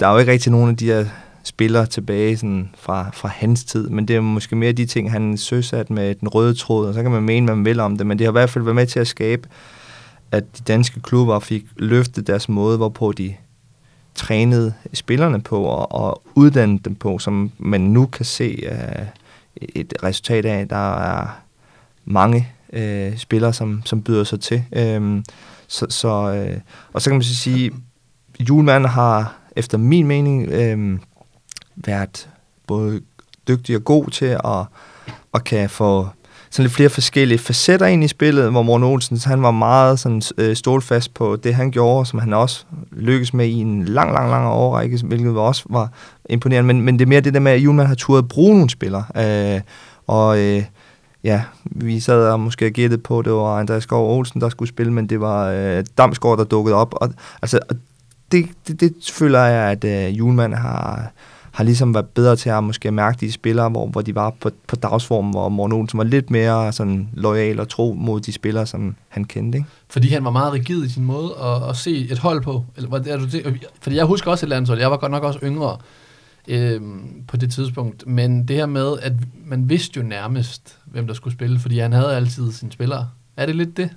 der er jo ikke rigtig nogen af de her spillere tilbage sådan fra, fra hans tid, men det er måske mere de ting, han søsat med den røde tråd, og så kan man mene, hvad man vil om det, men det har i hvert fald været med til at skabe, at de danske klubber fik løftet deres måde, hvorpå de trænede spillerne på og, og uddannede dem på, som man nu kan se uh, et resultat af. Der er mange øh, spillere, som, som byder sig til. Um, så, så, øh, og så kan man så sige, Julemand har efter min mening øh, været både dygtig og god til at, at kan få sådan lidt flere forskellige facetter ind i spillet, hvor Morten Olsen, han var meget sådan, øh, stålfast på det, han gjorde, som han også lykkedes med i en lang, lang, lang årrække, hvilket også var imponerende. Men, men det er mere det der med, at Julemand har turet at bruge nogle spillere. Øh, og øh, ja, vi sad og måske gættede på, at det var Andreas Skov Olsen, der skulle spille, men det var øh, Damsgaard, der dukkede op. Og, altså, og det, det, det føler jeg, at øh, Julemand har har ligesom været bedre til at måske mærke de spillere, hvor, hvor de var på, på dagsformen, hvor Morten Olsen var lidt mere sådan lojal og tro mod de spillere, som han kendte. Ikke? Fordi han var meget rigid i sin måde at, at se et hold på. Eller, var det, er du det? Fordi jeg husker også et landshold. Jeg var godt nok også yngre øh, på det tidspunkt. Men det her med, at man vidste jo nærmest, hvem der skulle spille, fordi han havde altid sine spillere. Er det lidt det?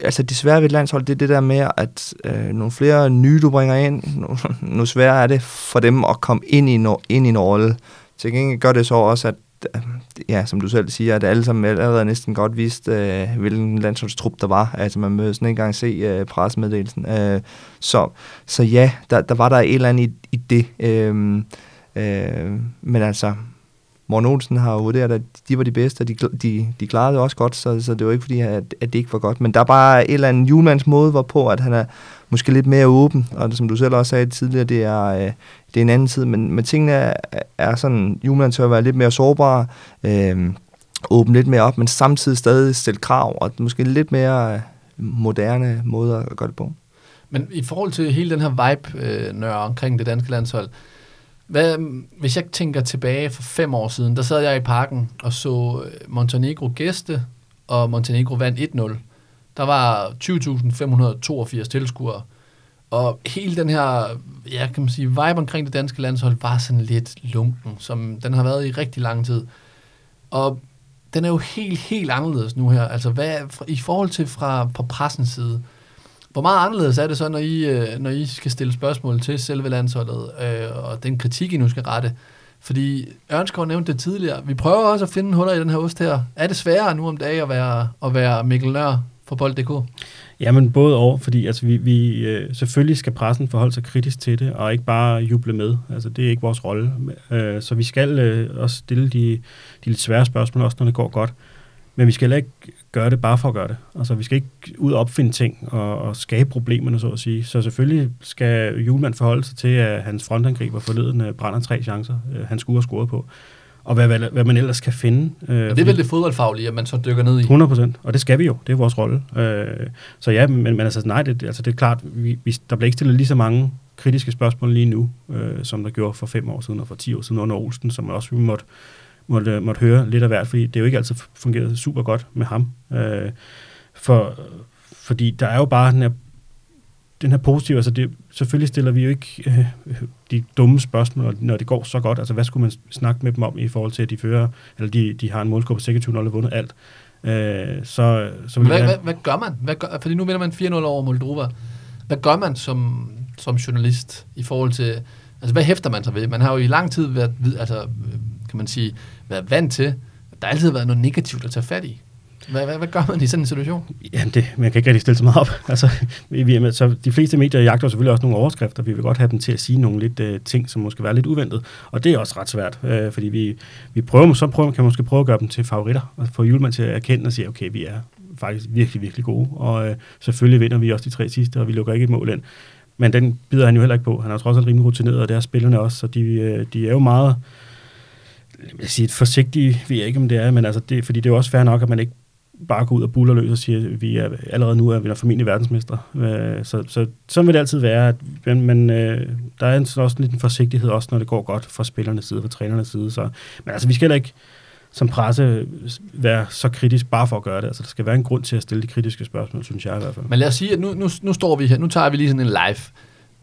Altså det svære ved et landshold, det er det der med, at øh, nogle flere nye, du bringer ind, nu, nu sværere er det for dem at komme ind i, no, ind i en rolle. Til gengæld gør det så også, at øh, ja, som du selv siger, at alle sammen allerede næsten godt vidste, øh, hvilken landsholdstrup der var. Altså man mødte sådan en gang se øh, pressemeddelelsen. Øh, så, så ja, der, der var der et eller andet i, i det. Øh, øh, men altså, Morten Olsen har vurderet, at de var de bedste, og de, de, de klarede det også godt, så, så det var ikke fordi, at, at det ikke var godt. Men der er bare et eller andet julemands måde, hvorpå at han er måske lidt mere åben, og som du selv også sagde tidligere, det er, øh, det er en anden tid, men, men tingene er, er sådan, julemands tør være lidt mere sårbare, øh, åbne lidt mere op, men samtidig stadig stille krav, og måske lidt mere øh, moderne måder at gøre det på. Men i forhold til hele den her vibe, øh, når omkring det danske landshold, hvad, hvis jeg tænker tilbage for fem år siden, der sad jeg i parken og så øh, Montenegro gæste, og Montenegro vandt 1-0. Der var 20.582 tilskuere. Og hele den her, ja, kan man sige, vibe omkring det danske landshold var sådan lidt lunken, som den har været i rigtig lang tid. Og den er jo helt, helt anderledes nu her. Altså, hvad, i forhold til fra, fra pressens side, hvor meget anderledes er det så, når I, øh, når I skal stille spørgsmål til selve landsholdet, øh, og den kritik, I nu skal rette? Fordi Ørnskov nævnte det tidligere. Vi prøver også at finde huller i den her ost her. Er det sværere nu om dagen at være, at være Mikkel Nør for Bold.dk? Jamen både og, fordi altså, vi, vi, øh, selvfølgelig skal pressen forholde sig kritisk til det, og ikke bare juble med. Altså, det er ikke vores rolle. Øh, så vi skal også stille de, de lidt svære spørgsmål, også når det går godt. Men vi skal heller ikke gøre det bare for at gøre det. Altså, vi skal ikke ud og opfinde ting og, og skabe problemerne, så at sige. Så selvfølgelig skal Julemand forholde sig til, at hans frontangriber forleden øh, brænder tre chancer, øh, han skulle have scoret på. Og hvad, hvad, hvad man ellers kan finde. Øh, det er vel det fodboldfaglige, at man så dykker ned i? 100 procent, og det skal vi jo. Det er vores rolle. Øh, så ja, men, men altså, nej, det, altså, det er klart, vi, vi, der bliver ikke stillet lige så mange kritiske spørgsmål lige nu, øh, som der gjorde for fem år siden og for ti år siden under Olsen, som også vi måtte måtte, måtte høre lidt af hvert, fordi det jo ikke altid fungeret super godt med ham. Øh, for, fordi der er jo bare den her, den her positive, altså det, selvfølgelig stiller vi jo ikke øh, de dumme spørgsmål, når det går så godt. Altså hvad skulle man snakke med dem om i forhold til, at de fører, eller de, de har en målscore på 26 og vundet alt. Øh, så, så hvad, hvad, hvad, gør man? Hvad gør, fordi nu vinder man 4-0 over Moldova. Hvad gør man som, som journalist i forhold til, altså hvad hæfter man sig ved? Man har jo i lang tid været, altså kan man sige, været vant til, Der har altid været noget negativt at tage fat i. Hvad, hvad, hvad gør man i sådan en situation? Jamen, det, man kan ikke rigtig stille så meget op. Altså, vi, så de fleste medier jagter selvfølgelig også nogle overskrifter. Vi vil godt have dem til at sige nogle lidt øh, ting, som måske er lidt uventet. Og det er også ret svært, øh, fordi vi, vi prøver, så prøver, kan man måske prøve at gøre dem til favoritter, og få Julemand til at erkende og sige, okay, vi er faktisk virkelig, virkelig gode. Og øh, selvfølgelig vinder vi også de tre sidste, og vi lukker ikke et mål ind. Men den bider han jo heller ikke på. Han er trods alt rimelig rutineret, og det er spillerne også, så de, øh, de er jo meget jeg siger, forsigtige ved jeg ikke, om det er, men altså det, fordi det er jo også fair nok, at man ikke bare går ud og buller løs og siger, at vi er allerede nu er vi formentlig verdensmestre. Øh, så, så sådan vil det altid være, at, men, men øh, der er også lidt en forsigtighed også, når det går godt fra spillernes side, fra trænernes side. Så, men altså, vi skal heller ikke som presse være så kritisk bare for at gøre det. Altså, der skal være en grund til at stille de kritiske spørgsmål, synes jeg i hvert fald. Men lad os sige, at nu, nu, nu står vi her, nu tager vi lige sådan en live.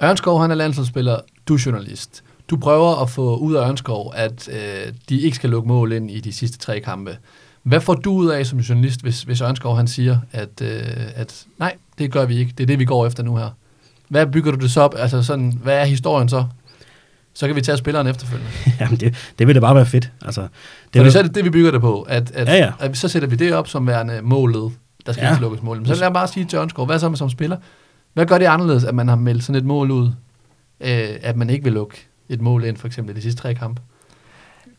Ørnskov, han er landsholdsspiller, du er journalist. Du prøver at få ud af Ørnskov, at øh, de ikke skal lukke mål ind i de sidste tre kampe. Hvad får du ud af som journalist, hvis, hvis Ørnskov han siger, at, øh, at nej, det gør vi ikke. Det er det, vi går efter nu her. hvad bygger du det så op? Altså sådan, hvad er historien så? Så kan vi tage spilleren efterfølgende. Jamen, det, det vil da bare være fedt. Altså, det Fordi vil, så er det det, vi bygger det på, at, at, Ja, ja. at så sætter vi det op som værende målet, der skal Ja. ja. lukkes mål. Men så lad mig bare sige til Ørnskov, hvad så med som spiller? Hvad gør det anderledes, at man har meldt sådan et mål ud, øh, at man ikke vil lukke et mål ind, for eksempel i de sidste tre kampe?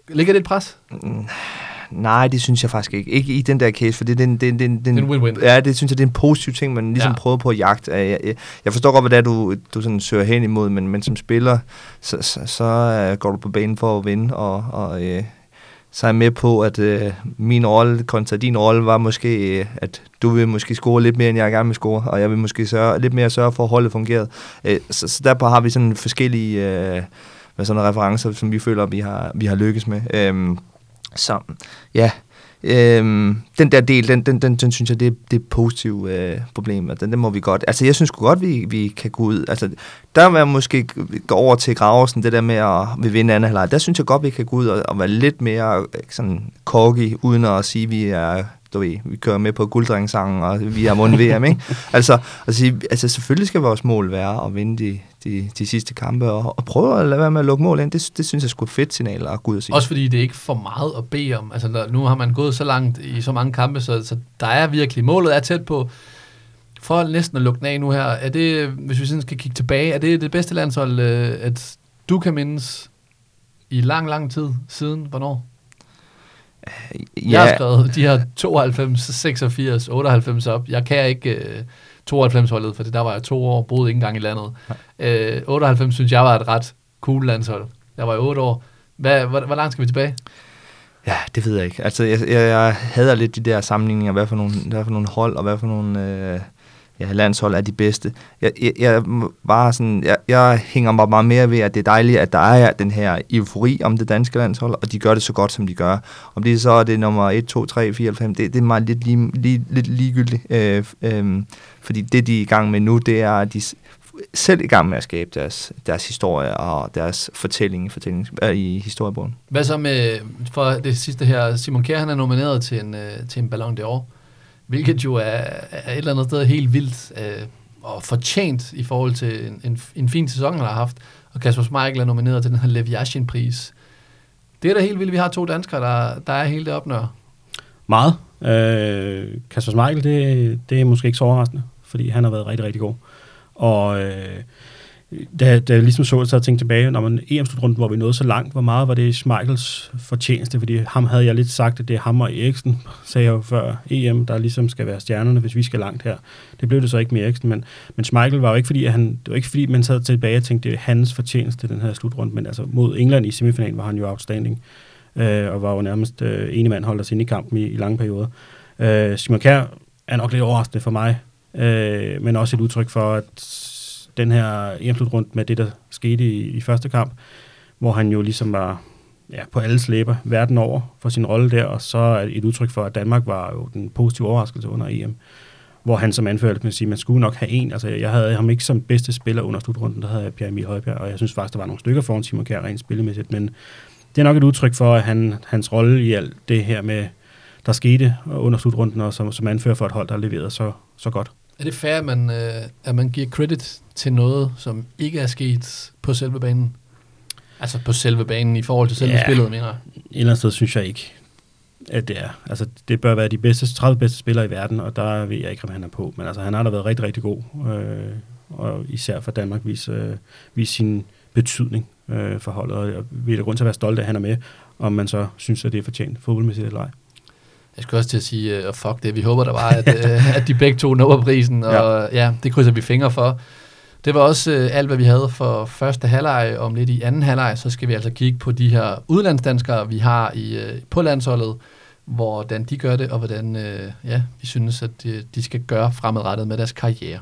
Ligger det et pres? Mm, Nej, det synes jeg faktisk ikke. Ikke i den der case, for det er en, det, det, det, en- win-win. Ja, det synes jeg, det er en positiv ting, man ligesom Ja. prøver på at jagte. Jeg, jeg, jeg forstår godt, hvad det er, du, du sådan søger hen imod, men, men som spiller, så, så, så øh, går du på banen for at vinde, og, og øh, så er jeg med på, at øh, min rolle kontra din rolle var måske, øh, at du vil måske score lidt mere, end jeg gerne vil score, og jeg vil måske sørge, lidt mere sørge for, at holdet fungerede. Øh, så, så derfor har vi sådan forskellige øh, hvad sådan nogle referencer, som vi føler, vi har, vi har lykkes med. Øh, så ja, Øhm, den der del, den, den, den, den synes jeg, det, er- det er et positivt øh, problem, og den, den må vi godt. Altså, jeg synes godt, vi, vi kan gå ud. Altså, der vil jeg måske gå over til Graversen, det der med at vil vinde anden halvleg. Der synes jeg godt, vi kan gå ud og, og være lidt mere øh, sådan corgi, uden at sige, at vi er du ved, vi kører med på gulddrengsangen, og vi har vundet VM, ikke? Altså, sige, altså, selvfølgelig skal vores mål være at vinde de, de, de sidste kampe, og, og prøve at lade være med at lukke mål ind. Det, det synes jeg skulle fedt signal at gå ud og sige. Også fordi det er ikke for meget at bede om. Altså, der, nu har man gået så langt i så mange kampe, så, så der er virkelig, målet er tæt på. For næsten at lukke den af nu her, er det, hvis vi sådan skal kigge tilbage, er det det bedste landshold, øh, at du kan mindes i lang, lang tid siden? Hvornår? Ja. Jeg har skrevet de her 92, 86, 98 op. Jeg kan ikke øh, 92-holdet, for der var jeg to år, boede ikke engang i landet. Øh, 98 synes jeg var et ret cool landshold. Jeg var i 8 år. Hvad, hvor, hvor langt skal vi tilbage? Ja, det ved jeg ikke. Altså, jeg, jeg, jeg hader lidt de der sammenligninger, hvad for nogle, hvad for nogle hold, og hvad for nogle øh, ja, landshold er de bedste. Jeg, jeg, jeg, var sådan, jeg, jeg hænger mig bare mere ved, at det er dejligt, at der er den her eufori om det danske landshold, og de gør det så godt, som de gør. Om det så er det nummer 1, 2, 3, 4 5, det, det er mig lidt, lige, lige, lidt ligegyldigt. Øh, øh, fordi det, de er i gang med nu, det er, at de selv i gang med at skabe deres, deres historie og deres fortælling, fortælling øh, i historiebogen. Hvad så med, for det sidste her, Simon Kjær, han er nomineret til en, øh, til en Ballon d'Or, hvilket jo er, er et eller andet sted helt vildt øh, og fortjent i forhold til en, en, en fin sæson, han har haft. Og Kasper Schmeichel er nomineret til den her Lev pris Det er da helt vildt, vi har to danskere, der, der er helt deroppe, når. Meget. Øh, Kasper Schmeichel, det, det er måske ikke så overraskende, fordi han har været rigtig, rigtig god. Og øh, da, da jeg ligesom så, så tænkte tilbage, når man EM-slutrunden, hvor vi nåede så langt, hvor meget var det Schmeichels fortjeneste? Fordi ham havde jeg lidt sagt, at det er ham og Eriksen, sagde jeg jo før EM, der ligesom skal være stjernerne, hvis vi skal langt her. Det blev det så ikke med Eriksen, men, men Schmeichel var jo ikke fordi, at han, det var ikke fordi, man sad tilbage og tænkte, det er hans fortjeneste, den her slutrunde, men altså mod England i semifinalen var han jo outstanding, øh, og var jo nærmest øh, ene mand holdt os inde i kampen i, i lange perioder. Øh, Simon Kjær er nok lidt overraskende for mig, øh, men også et udtryk for, at den her EM-slutrunde med det, der skete i, i første kamp, hvor han jo ligesom var ja, på alle slæber verden over for sin rolle der, og så er et udtryk for, at Danmark var jo den positive overraskelse under EM, hvor han som anfører, kan sige, man skulle nok have en. Altså, jeg havde ham ikke som bedste spiller under slutrunden, der havde jeg Pierre Emil Højbjerg, og jeg synes faktisk, der var nogle stykker foran Simon Kjær rent spillemæssigt, men det er nok et udtryk for, at han, hans rolle i alt det her med, der skete under slutrunden, og som, som anfører for et hold, der leverede så, så godt. Er det fair, at man, øh, at man giver credit til noget, som ikke er sket på selve banen? Altså på selve banen i forhold til selve Ja. spillet, mener jeg. Et eller andet sted synes jeg ikke, at det er. Altså, det bør være de bedste, 30 bedste spillere i verden, og der ved jeg ikke, om han er på. Men altså, han har da været rigtig, rigtig god, øh, og især for Danmark vise, øh, vise sin betydning øh, for holdet, og vi er da grund til at være stolte af, at han er med, om man så synes, at det er fortjent fodboldmæssigt eller ej. Jeg skulle også til at sige, uh, fuck det, vi håber der var, at, uh, at de begge to når prisen, og ja. ja, det krydser vi fingre for. Det var også uh, alt, hvad vi havde for første halvleg. Om lidt i anden halvleg, så skal vi altså kigge på de her udlandsdanskere, vi har i, uh, på landsholdet, hvordan de gør det, og hvordan uh, ja, vi synes, at de, de skal gøre fremadrettet med deres karriere.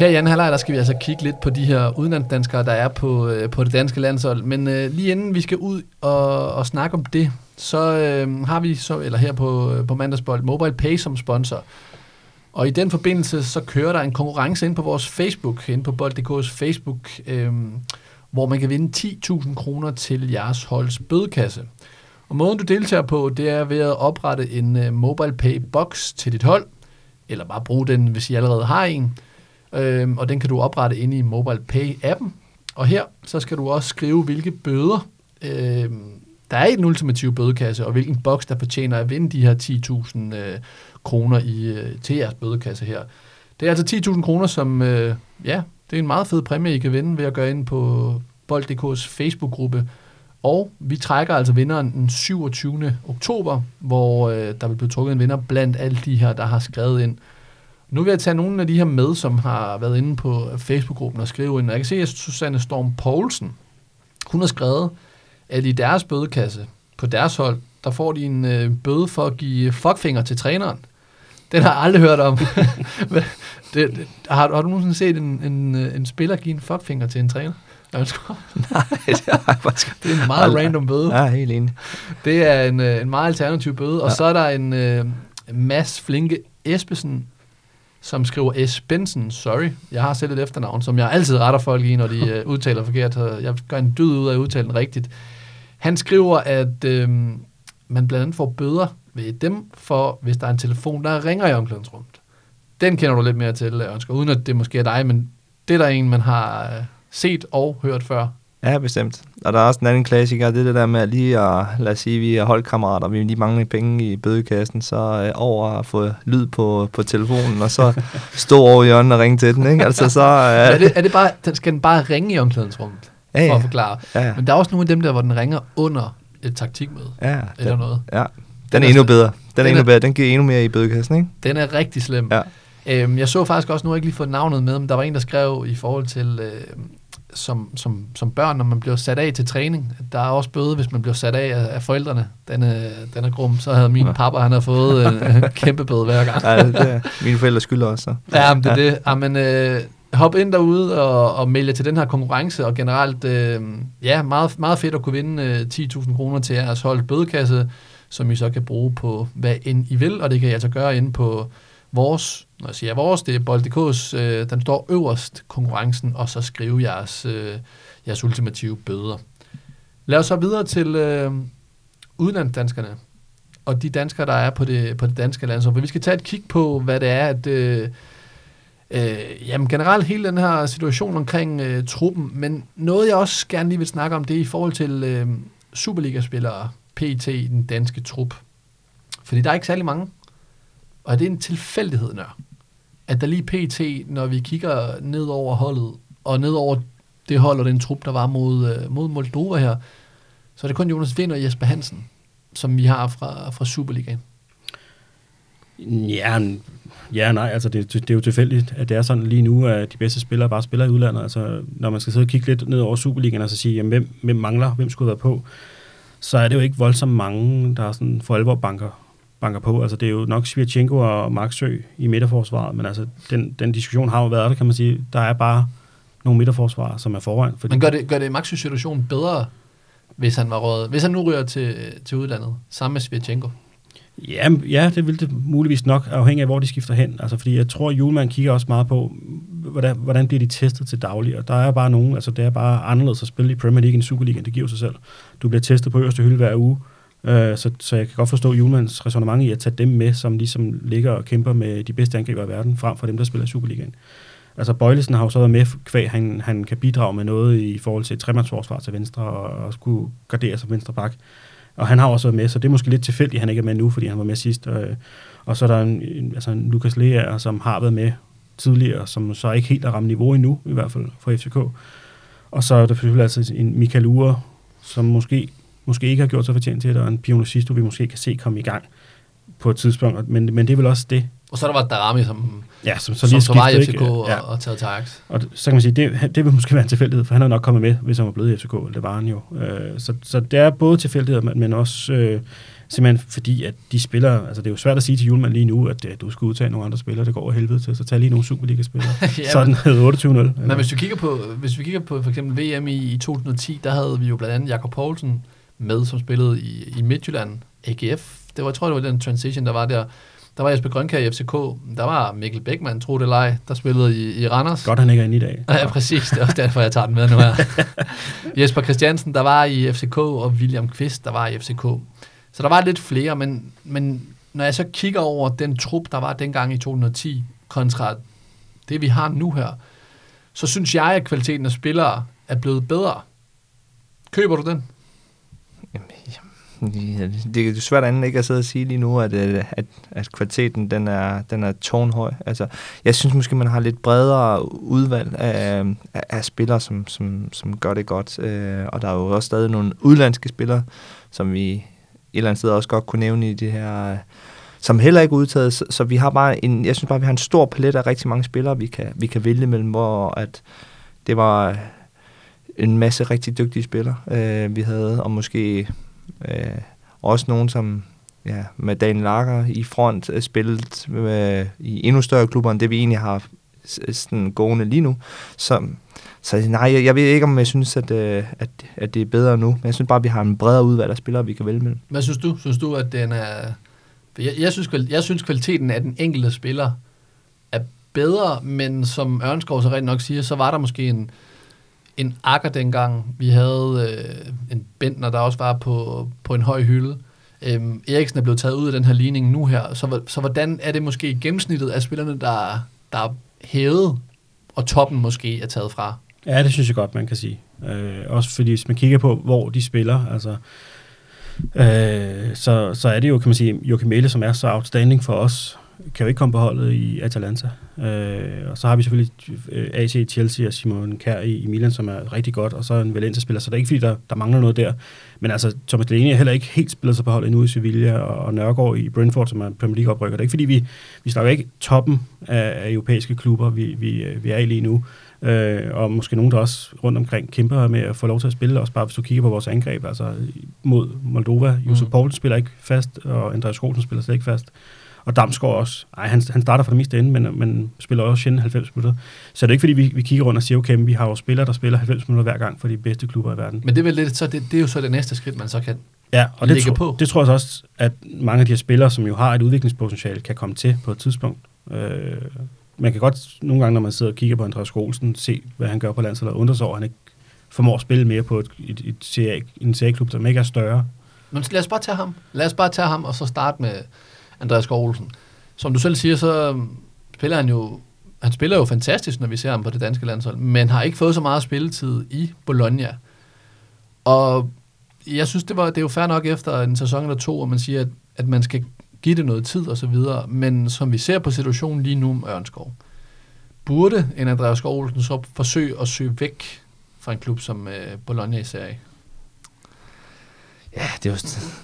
Her i anden halvleg, der skal vi altså kigge lidt på de her udenlandsdanskere, der er på, øh, på det danske landshold. Men øh, lige inden vi skal ud og, og snakke om det, så øh, har vi så, eller her på, øh, på Mandagsbold, Mobile Pay som sponsor. Og i den forbindelse, så kører der en konkurrence ind på vores Facebook, ind på bold.dk's Facebook. Øh, hvor man kan vinde 10.000 kroner til jeres holds bødekasse. Og måden du deltager på, det er ved at oprette en øh, mobile pay til dit hold, eller bare bruge den, hvis I allerede har en. Øhm, og den kan du oprette inde i mobile pay appen. Og her så skal du også skrive, hvilke bøder øhm, der er i den ultimative bødekasse, og hvilken boks, der fortjener at vinde de her 10.000 øh, kroner i, øh, til jeres bødekasse her. Det er altså 10.000 kroner, som, øh, ja, det er en meget fed præmie, I kan vinde ved at gøre ind på Bold.dk's Facebook-gruppe. Og vi trækker altså vinderen den 27. oktober, hvor øh, der vil blive trukket en vinder blandt alle de her, der har skrevet ind. Nu vil jeg tage nogle af de her med, som har været inde på Facebook-gruppen og skrive ind. Jeg kan se, at Susanne Storm Poulsen, hun har skrevet, at i deres bødekasse på deres hold, der får de en øh, bøde for at give fuckfinger til træneren. Den har jeg aldrig hørt om. det, det, har, har du nogensinde set en, en, øh, en spiller give en fuckfinger til en træner? Nej, det jeg faktisk Det er en meget aldrig. random bøde. Ja, helt enig. Det er en, øh, en meget alternativ bøde. Og Ja. så er der en øh, Mads Flinke Espesen, som skriver S. Benson, sorry. Jeg har selv et efternavn, som jeg altid retter folk i, når de øh, udtaler forkert. Jeg gør en dyd ud af at udtale den rigtigt. Han skriver, at øh, man blandt andet får bøder ved dem, for hvis der er en telefon, der ringer i omklædningsrummet. Den kender du lidt mere til, Ønsker, uden at det måske er dig, men det er der en, man har øh, set og hørt før. Ja, bestemt. Og der er også en anden klassiker, det er det der med lige at, lad os sige, vi er holdkammerater, vi lige mangler penge i bødekassen, så øh, over at få lyd på, på telefonen, og så stå over i hjørnet og ringe til den, ikke? Altså så... Er, Øh, det, er det bare, den- skal den bare ringe i omklædningsrummet? ja, For at ja, forklare. ja, ja, Men der er også nogle af dem der, hvor den ringer under et taktikmøde. ja, Eller den, noget. ja. Den Den er er endnu bedre. Den den er endnu er- bedre. Den giver endnu mere i bødekassen, ikke? Den er rigtig slem. Ja. Øhm, jeg så faktisk også, nu har jeg ikke lige fået navnet med, men der var en, der skrev i forhold til, øh, som, som, som børn, når man bliver sat af til træning. Der er også bøde, hvis man bliver sat af af, af forældrene. Den er, den er grum. Så havde min Ja. pappa, han havde fået en, en kæmpe bøde hver gang. Ja, det er mine forældre skylder også. Så. Ja, men det er det. Jamen, øh, hop ind derude og, og meld jer til den her konkurrence, og generelt, øh, ja, meget, meget fedt at kunne vinde øh, 10.000 kroner til jeres hold bødekasse, som I så kan bruge på, hvad end I vil, og det kan I altså gøre inde på vores, når jeg siger vores, det er Bold.dk's, øh, den står øverst konkurrencen, og så skrive jeres, øh, jeres ultimative bøder. Lad os så videre til øh, udlandsdanskerne, og de danskere, der er på det, på det danske land. Så vi skal tage et kig på, hvad det er, at... Øh, Øh, jamen generelt hele den her situation omkring øh, truppen, men noget jeg også gerne lige vil snakke om, det er i forhold til øh, Superliga-spillere, PT i den danske trup. Fordi der er ikke særlig mange, og det er en tilfældighed, nør. At der lige PT, når vi kigger ned over holdet, og ned over det hold og den trup, der var mod, øh, mod Moldova her, så er det kun Jonas Vind og Jesper Hansen, som vi har fra, fra Superligaen. Ja, ja nej, altså det, det er jo tilfældigt, at det er sådan lige nu, at de bedste spillere bare spiller i udlandet. Altså, når man skal sidde og kigge lidt ned over Superligaen og så sige, jamen, hvem, hvem mangler, hvem skulle være på, så er det jo ikke voldsomt mange, der er sådan for alvor banker, banker på. Altså, det er jo nok Svirchenko og Maxø i midterforsvaret, men altså, den, den diskussion har jo været der, kan man sige. Der er bare nogle midterforsvarer, som er foran. Fordi Men gør det, gør det Maxus situation bedre, hvis han var rådet, hvis han nu ryger til, til udlandet, sammen med Svirchenko? Ja, ja, det vil det muligvis nok, afhængig af, hvor de skifter hen. Altså, fordi jeg tror, at Julemand kigger også meget på, hvordan, hvordan bliver de testet til daglig. Og der er bare nogen, altså det er bare anderledes at spille i Premier League end Superligaen, det giver sig selv. Du bliver testet på øverste hylde hver uge, øh, så, så jeg kan godt forstå Julmands resonemang i at tage dem med, som ligesom ligger og kæmper med de bedste angriber i verden, frem for dem, der spiller Superligaen. Altså Bøjlesen har jo så været med, kvæg han, han kan bidrage med noget i forhold til tremandsforsvar til venstre, og, og skulle gardere som venstre bak. Og han har også været med, så det er måske lidt tilfældigt, at han ikke er med nu, fordi han var med sidst. Og, og så er der en, en, altså en Lukas Lea, som har været med tidligere, som så ikke helt har ramt niveau endnu, i hvert fald for FCK. Og så er der selvfølgelig altså en Michael Ure, som måske, måske ikke har gjort sig fortjent til det, og en Piono Sisto, vi måske kan se komme i gang på et tidspunkt. Men, men det er vel også det, Og så er der var Darami, som, ja, som så som lige så var i FCK ikke? og, Ja. og taget til Ajax. Og så kan man sige, det, det vil måske være en tilfældighed, for han havde nok kommet med, hvis han var blevet i FCK, det var han jo. Øh, så, så det er både tilfældighed, men, men også øh, simpelthen fordi, at de spiller, altså det er jo svært at sige til Julemand lige nu, at øh, du skal udtage nogle andre spillere, det går over helvede til, så tag lige nogle Superliga-spillere. ja, Sådan hed 28-0. Men hvis du kigger på, hvis vi kigger på for eksempel VM i, i 2010, der havde vi jo blandt andet Jakob Poulsen med, som spillede i, i Midtjylland, AGF. Det var, jeg tror, det var den transition, der var der. Der var Jesper Grønkær i FCK. Der var Mikkel Bækman, tro det ej, der spillede i, i Randers. Godt, han ikke er inde i dag. Ja, præcis. Det er også derfor, jeg tager den med nu her. Jesper Christiansen, der var i FCK, og William Kvist, der var i FCK. Så der var lidt flere, men, men når jeg så kigger over den trup, der var dengang i 2010, kontra det, vi har nu her, så synes jeg, at kvaliteten af spillere er blevet bedre. Køber du den? Ja, det er svært andet ikke at sidde og sige lige nu, at, øh, at, at kvaliteten den er, den er tårnhøj. Altså, jeg synes måske, man har lidt bredere udvalg af, af, af spillere, som, som, som gør det godt. Øh, og der er jo også stadig nogle udlandske spillere, som vi et eller andet sted også godt kunne nævne i det her som heller ikke er udtaget, så, så vi har bare en, jeg synes bare, vi har en stor palet af rigtig mange spillere, vi kan, vi kan vælge mellem, hvor at det var en masse rigtig dygtige spillere, øh, vi havde, og måske øh, også nogen, som ja, med Daniel Lager i front øh, spillet med, i endnu større klubber, end det vi egentlig har øh, sådan gående lige nu. Så, så nej, jeg, jeg ved ikke, om jeg synes, at, øh, at, at det er bedre nu, men jeg synes bare, at vi har en bredere udvalg af spillere, vi kan vælge mellem. Hvad synes du? Synes du, at den er... Jeg, jeg, synes, jeg synes, kvaliteten af den enkelte spiller er bedre, men som Ørnskov så rent nok siger, så var der måske en, en akker dengang. Vi havde øh, en Bentner, der også var på, på en høj hylde. Øhm, Eriksen er blevet taget ud af den her ligning nu her. Så, så hvordan er det måske gennemsnittet af spillerne, der, der er hævet, og toppen måske er taget fra? Ja, det synes jeg godt, man kan sige. Øh, også fordi, hvis man kigger på, hvor de spiller, altså, øh, så, så er det jo, kan man sige, Joachim Mæle, som er så outstanding for os, kan jo ikke komme på holdet i Atalanta. Øh, og så har vi selvfølgelig øh, AC Chelsea og Simon Kjær i, i Milan, som er rigtig godt, og så en Valencia-spiller, så det er ikke fordi, der, der mangler noget der. Men altså, Thomas Delaney er heller ikke helt spillet sig på holdet endnu i Sevilla, og, og Nørgaard i Brentford, som er Premier League-oprykker. Det er ikke fordi, vi, vi snakker ikke toppen af, af europæiske klubber, vi, vi, vi er i lige nu. Øh, og måske nogen, der også rundt omkring kæmper med at få lov til at spille, også bare hvis du kigger på vores angreb, altså mod Moldova. Josef mm. Poulsen spiller ikke fast, og Andreas Rosen spiller slet ikke fast. Og Damsgaard også. Ej, han, han starter for det meste ende, men, men spiller også sjældent 90 minutter. Så det er ikke fordi, vi, vi kigger rundt og siger, okay, vi har jo spillere, der spiller 90 minutter hver gang for de bedste klubber i verden. Men det er, vel lidt, så det, det er jo så det næste skridt, man så kan Ja, og det, tro, på. det tror jeg også, at mange af de her spillere, som jo har et udviklingspotentiale, kan komme til på et tidspunkt. Øh, man kan godt nogle gange, når man sidder og kigger på Andreas Skolsen, se, hvad han gør på landsholdet, og undre sig over, at han ikke formår at spille mere på et, et, et CA, en CA-klub, som ikke er større. Men lad os bare tage ham. Lad os bare tage ham, og så starte med Andreas Olsen. som du selv siger, så spiller han jo han spiller jo fantastisk, når vi ser ham på det danske landshold, men har ikke fået så meget spilletid i Bologna. Og jeg synes, det, var, det er jo fair nok efter en sæson eller to, at man siger, at, at man skal give det noget tid og så videre. Men som vi ser på situationen lige nu med Ørnskov, burde en Andreas Skovlsen så forsøge at søge væk fra en klub som øh, Bologna i serie? Ja, det er, jo,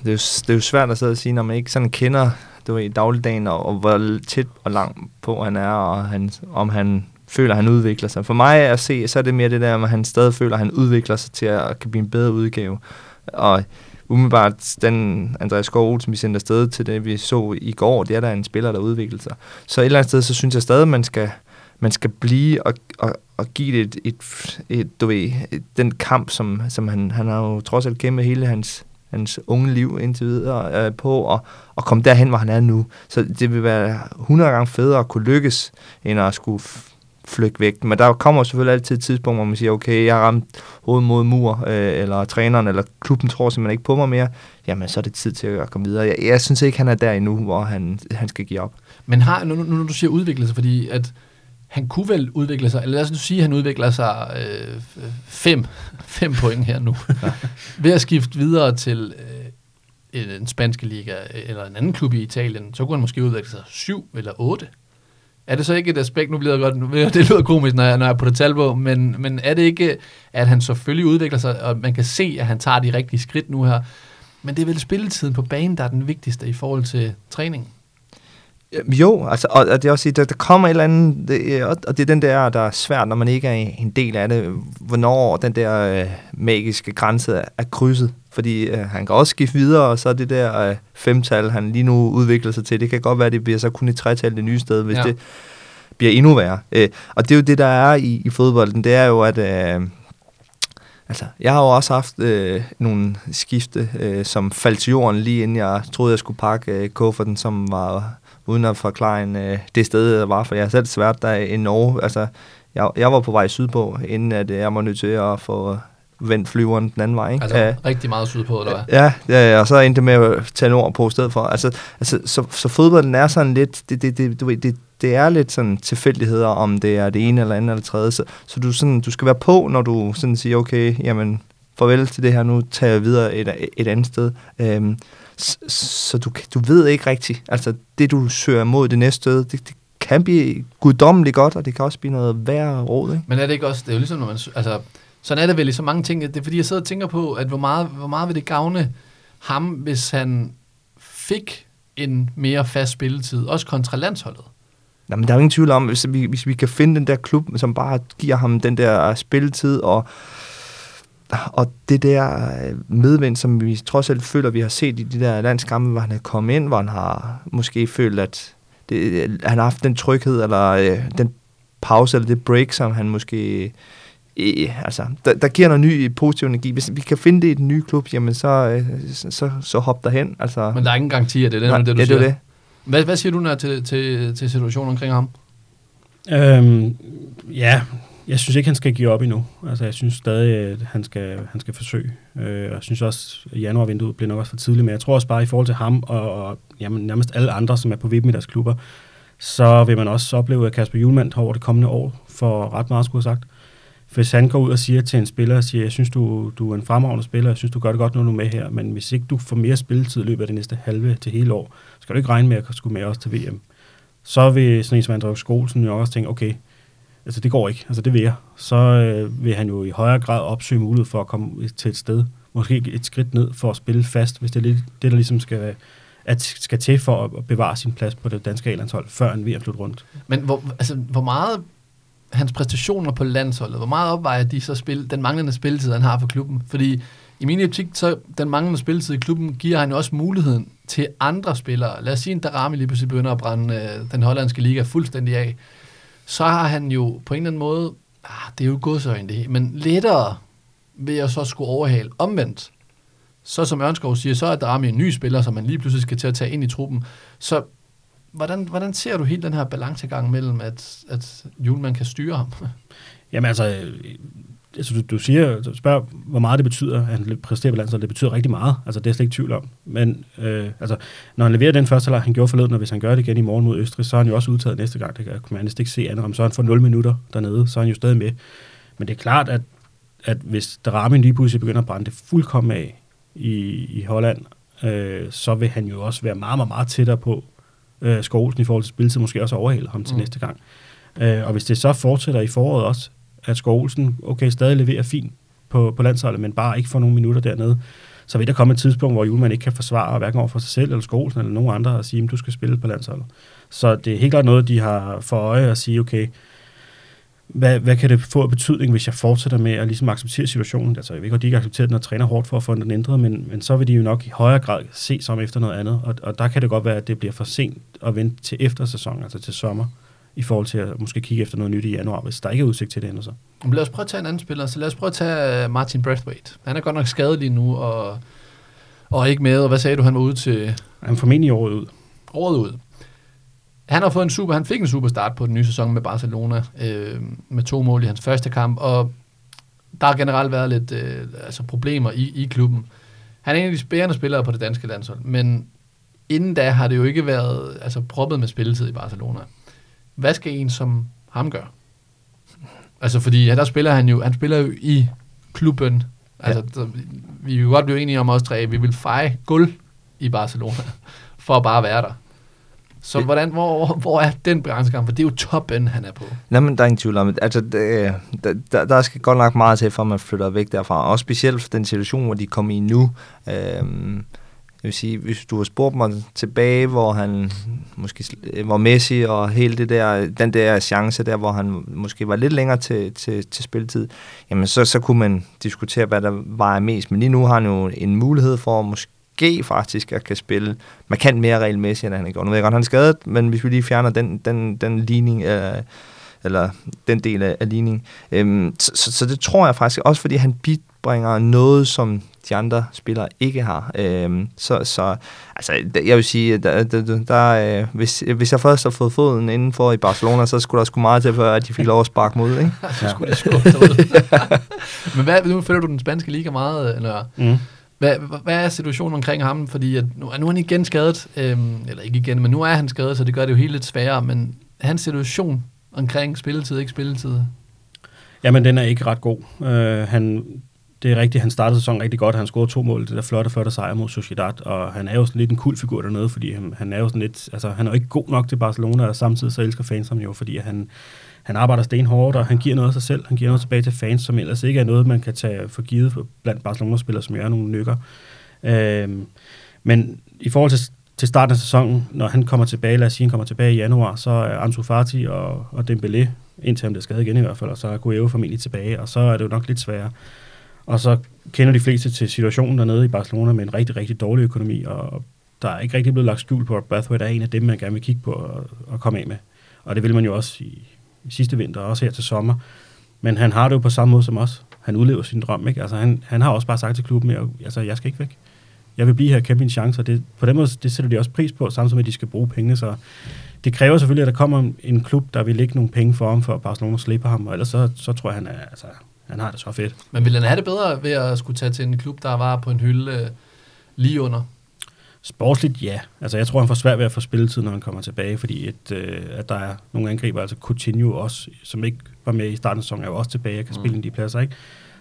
det, er jo, det er jo svært at sidde og sige, når man ikke sådan kender du ved, i dagligdagen, og, og hvor tæt og langt på han er, og han, om han føler, at han udvikler sig. For mig at se, så er det mere det der, at han stadig føler, at han udvikler sig til at kan blive en bedre udgave. Og umiddelbart, den Andreas Skov som vi sendte afsted til det, vi så i går, det er der en spiller, der udvikler sig. Så et eller andet sted, så synes jeg stadig, at man skal, man skal blive og, og, og give det et, et, et, du ved, den kamp, som, som han, han har jo trods alt kæmpet hele hans hans unge liv indtil videre øh, på at, at komme derhen, hvor han er nu. Så det vil være 100 gange federe at kunne lykkes, end at skulle flygte væk. Men der kommer selvfølgelig altid et tidspunkt, hvor man siger, okay, jeg har ramt hovedet mod mur, øh, eller træneren, eller klubben tror simpelthen ikke på mig mere. Jamen, så er det tid til at komme videre. Jeg, jeg synes ikke, han er der endnu, hvor han, han skal give op. Men har, nu, nu, nu du siger udvikle sig, fordi at han kunne vel udvikle sig, eller lad os nu sige, at han udvikler sig øh, fem, fem point her nu, ja. ved at skifte videre til øh, en spanske liga eller en anden klub i Italien, så kunne han måske udvikle sig syv eller otte. Er det så ikke et aspekt, nu bliver det godt, nu, det lyder komisk, når jeg, når jeg på det talbog, men, men er det ikke, at han selvfølgelig udvikler sig, og man kan se, at han tager de rigtige skridt nu her, men det er vel spilletiden på banen, der er den vigtigste i forhold til træningen? Jo, altså, og, og det er også der, der kommer et eller andet, det, og det er den der, der er svært, når man ikke er en del af det, hvornår den der øh, magiske grænse er, er krydset. Fordi øh, han kan også skifte videre, og så det der øh, femtal, han lige nu udvikler sig til, det kan godt være, at det bliver så kun et tretal det nye sted, hvis ja. det bliver endnu værre. Øh, og det er jo det, der er i, i fodbolden, det er jo, at... Øh, Altså, jeg har jo også haft øh, nogle skifte, øh, som faldt til jorden lige inden jeg troede, jeg skulle pakke øh, kufferten, som var uden at forklare en, øh, det sted, der var, for jeg har selv svært der i Norge. Altså, jeg, jeg var på vej sydpå, inden at øh, jeg var nødt til at få vendt flyveren den anden vej. Ikke? Altså Ja. rigtig meget sydpå, eller hvad? Ja, ja, ja, og så endte med at tage nord på i stedet for. Altså, altså så, så fodbolden er sådan lidt, det, det, det, du ved, det, det er lidt sådan tilfældigheder, om det er det ene eller andet eller tredje. Så, så du, sådan, du skal være på, når du sådan siger, okay, jamen, farvel til det her, nu tager jeg videre et, et andet sted. Øhm, så, så du, du ved ikke rigtigt, altså det du søger mod det næste sted, det, det kan blive guddommeligt godt, og det kan også blive noget værre råd, ikke? Men er det ikke også, det er jo ligesom, når man, altså, sådan er det vel i så mange ting, det er fordi, jeg sidder og tænker på, at hvor meget, hvor meget vil det gavne ham, hvis han fik en mere fast spilletid, også kontra landsholdet. Jamen, der er jo ingen tvivl om, hvis vi, hvis vi kan finde den der klub, som bare giver ham den der spilletid, og, og det der øh, medvind, som vi trods alt føler, vi har set i de der landskampe, hvor han er kommet ind, hvor han har måske følt, at det, han har haft den tryghed, eller øh, den pause, eller det break, som han måske... Øh, altså, der, der giver noget ny positiv energi. Hvis vi kan finde det i den nye klub, jamen så, øh, så, så, så hop derhen. Altså, Men der er ingen garanti af det, det er nej, det, du ja, det siger. er det. Hvad, hvad siger du når til, til, til situationen omkring ham? Øhm, ja, jeg synes ikke, han skal give op endnu. Altså, jeg synes stadig, at han skal, han skal forsøge. Øh, og jeg synes også, at januarvinduet bliver nok også for tidligt. Men jeg tror også bare, i forhold til ham og, og jamen, nærmest alle andre, som er på vippen i deres klubber, så vil man også opleve, at Kasper Julemand over det kommende år for ret meget skulle have sagt. Hvis han går ud og siger til en spiller, siger, jeg synes, du, du er en fremragende spiller, jeg synes, du gør det godt, når du er med her, men hvis ikke du får mere spilletid i løbet af det næste halve til hele år, skal du ikke regne med at skulle med os til VM. Så vil sådan en som Andreas Skolsen jo også tænke, okay, altså det går ikke, altså det vil jeg. Så øh, vil han jo i højere grad opsøge mulighed for at komme til et sted, måske et skridt ned for at spille fast, hvis det er lidt, det, der ligesom skal, at skal til for at bevare sin plads på det danske A-landshold, før han VM slut rundt. Men hvor, altså, hvor meget hans præstationer på landsholdet, hvor meget opvejer de så spil, den manglende spilletid, han har for klubben? Fordi i min optik, så den manglende spilletid i klubben, giver han jo også muligheden til andre spillere. Lad os sige, at Darami lige pludselig begynder at brænde øh, den hollandske liga fuldstændig af. Så har han jo på en eller anden måde, ah, det er jo godsøjne det egentlig, men lettere vil jeg så skulle overhale. Omvendt, så som Ørnskov siger, så er Darami en ny spiller, som man lige pludselig skal til at tage ind i truppen. Så hvordan, hvordan ser du hele den her balancegang mellem, at, at Julemand kan styre ham? Jamen altså, altså du, du siger, du spørger, hvor meget det betyder, at han præsterer på landsholdet. Det betyder rigtig meget. Altså, det er jeg slet ikke tvivl om. Men øh, altså, når han leverer den første halvleg, han gjorde forleden, og hvis han gør det igen i morgen mod Østrig, så er han jo også udtaget næste gang. Det kan man næsten ikke se andet om. Så han får 0 minutter dernede, så er han jo stadig med. Men det er klart, at, at hvis Darami lige pludselig begynder at brænde det fuldkommen af i, i Holland, øh, så vil han jo også være meget, meget, meget tættere på øh, Skovlsen i forhold til spilletid, måske også overhale ham til mm. næste gang. Øh, og hvis det så fortsætter i foråret også, at Skovlsen, okay, stadig leverer fint på, på landsholdet, men bare ikke får nogle minutter dernede, så vil der komme et tidspunkt, hvor Julemand ikke kan forsvare hverken over for sig selv, eller Skovlsen, eller nogen andre, og sige, at du skal spille på landsholdet. Så det er helt klart noget, de har for øje at sige, okay, hvad, hvad kan det få af betydning, hvis jeg fortsætter med at ligesom acceptere situationen? Altså, jeg ved godt, de ikke accepterer den og træner hårdt for at få den ændret, men, men så vil de jo nok i højere grad se som efter noget andet, og, og der kan det godt være, at det bliver for sent at vente til eftersæsonen, altså til sommer, i forhold til at måske kigge efter noget nyt i januar, hvis der ikke er udsigt til det endnu så. Men lad os prøve at tage en anden spiller. Så lad os prøve at tage øh, Martin Brathwaite. Han er godt nok skadet lige nu, og, og ikke med. Og hvad sagde du, han var ude til Han formentlig året ud. året ud? Han har fået en super, han fik en super start på den nye sæson med Barcelona, øh, med to mål i hans første kamp, og der har generelt været lidt øh, altså problemer i, i klubben. Han er en af de spærende spillere på det danske landshold, men inden da har det jo ikke været altså, proppet med spilletid i Barcelona. Hvad skal en som ham gøre? Altså, fordi ja, der spiller han jo, han spiller jo i klubben. Altså, der, vi kan godt blive enige om os tre, vi vil feje guld i Barcelona, for at bare være der. Så Det- hvordan, hvor, hvor er den balancegang? For det er jo toppen, han er på. Nej, men der er ingen tvivl om det. Altså, det, der, der, der skal godt nok meget til, for at man flytter væk derfra. Også specielt for den situation, hvor de kommer i nu. Øhm, vil sige, hvis du har spurgt mig tilbage, hvor han måske, var Messi og hele det der, den der chance der, hvor han måske var lidt længere til, til, til spilletid, jamen så, så kunne man diskutere, hvad der var mest. Men lige nu har han jo en mulighed for måske faktisk at kan spille markant mere regelmæssigt, end han gjorde. Nu ved jeg godt, han er skadet, men hvis vi lige fjerner den, den, den ligning, øh, eller den del af, af ligningen. Øhm, så, så, så det tror jeg faktisk, også fordi han bibringer noget, som de andre spillere ikke har. Øh, så, så altså, jeg vil sige, der, der, der, øh, hvis, hvis jeg først har fået foden indenfor i Barcelona, så skulle der sgu meget til, før at de fik lov at sparke mod, ikke? så skulle det skubbe ud. Men hvad, nu følger du den spanske liga meget, eller... Mm. Hvad, hvad er situationen omkring ham? Fordi at nu, nu er han igen skadet, øhm, eller ikke igen, men nu er han skadet, så det gør det jo helt lidt sværere. Men hans situation omkring spilletid, ikke spilletid? Jamen, den er ikke ret god. Uh, han, det er rigtigt, han startede sæsonen rigtig godt. Han scorede to mål, det der flotte, flotte sejr mod Sociedad, og han er jo sådan lidt en kul figur dernede, fordi han, han er jo sådan lidt, altså han er jo ikke god nok til Barcelona, og samtidig så elsker fans ham jo, fordi han, han arbejder stenhårdt, og han giver noget af sig selv. Han giver noget tilbage til fans, som ellers ikke er noget, man kan tage for givet blandt Barcelona-spillere, som er nogle nykker. Øhm, men i forhold til, til starten af sæsonen, når han kommer tilbage, lad os sige, han kommer tilbage i januar, så er Ansu Fati og, og Dembélé, indtil han bliver skadet igen i hvert fald, og så er Guevo formentlig tilbage, og så er det jo nok lidt sværere. Og så kender de fleste til situationen dernede i Barcelona med en rigtig, rigtig dårlig økonomi, og der er ikke rigtig blevet lagt skjul på, at Brathwaite er en af dem, man gerne vil kigge på og, og komme af med. Og det vil man jo også i, i sidste vinter, og også her til sommer. Men han har det jo på samme måde som os. Han udlever sin drøm, ikke? Altså, han, han har også bare sagt til klubben, at altså, jeg skal ikke væk. Jeg vil blive her og kæmpe min chance, og det, på den måde det sætter de også pris på, samtidig med, at de skal bruge pengene. Så det kræver selvfølgelig, at der kommer en klub, der vil lægge nogle penge for ham, for Barcelona slipper ham, og ellers så, så tror jeg, han, er, altså, han har det så fedt. Men vil han have det bedre ved at skulle tage til en klub, der var på en hylde øh, lige under? Sportsligt, ja. Altså, jeg tror, han får svært ved at få spilletid, når han kommer tilbage, fordi et, øh, at der er nogle angriber, altså Coutinho også, som ikke var med i starten af sæsonen, er jo også tilbage og kan mm. spille de pladser, ikke?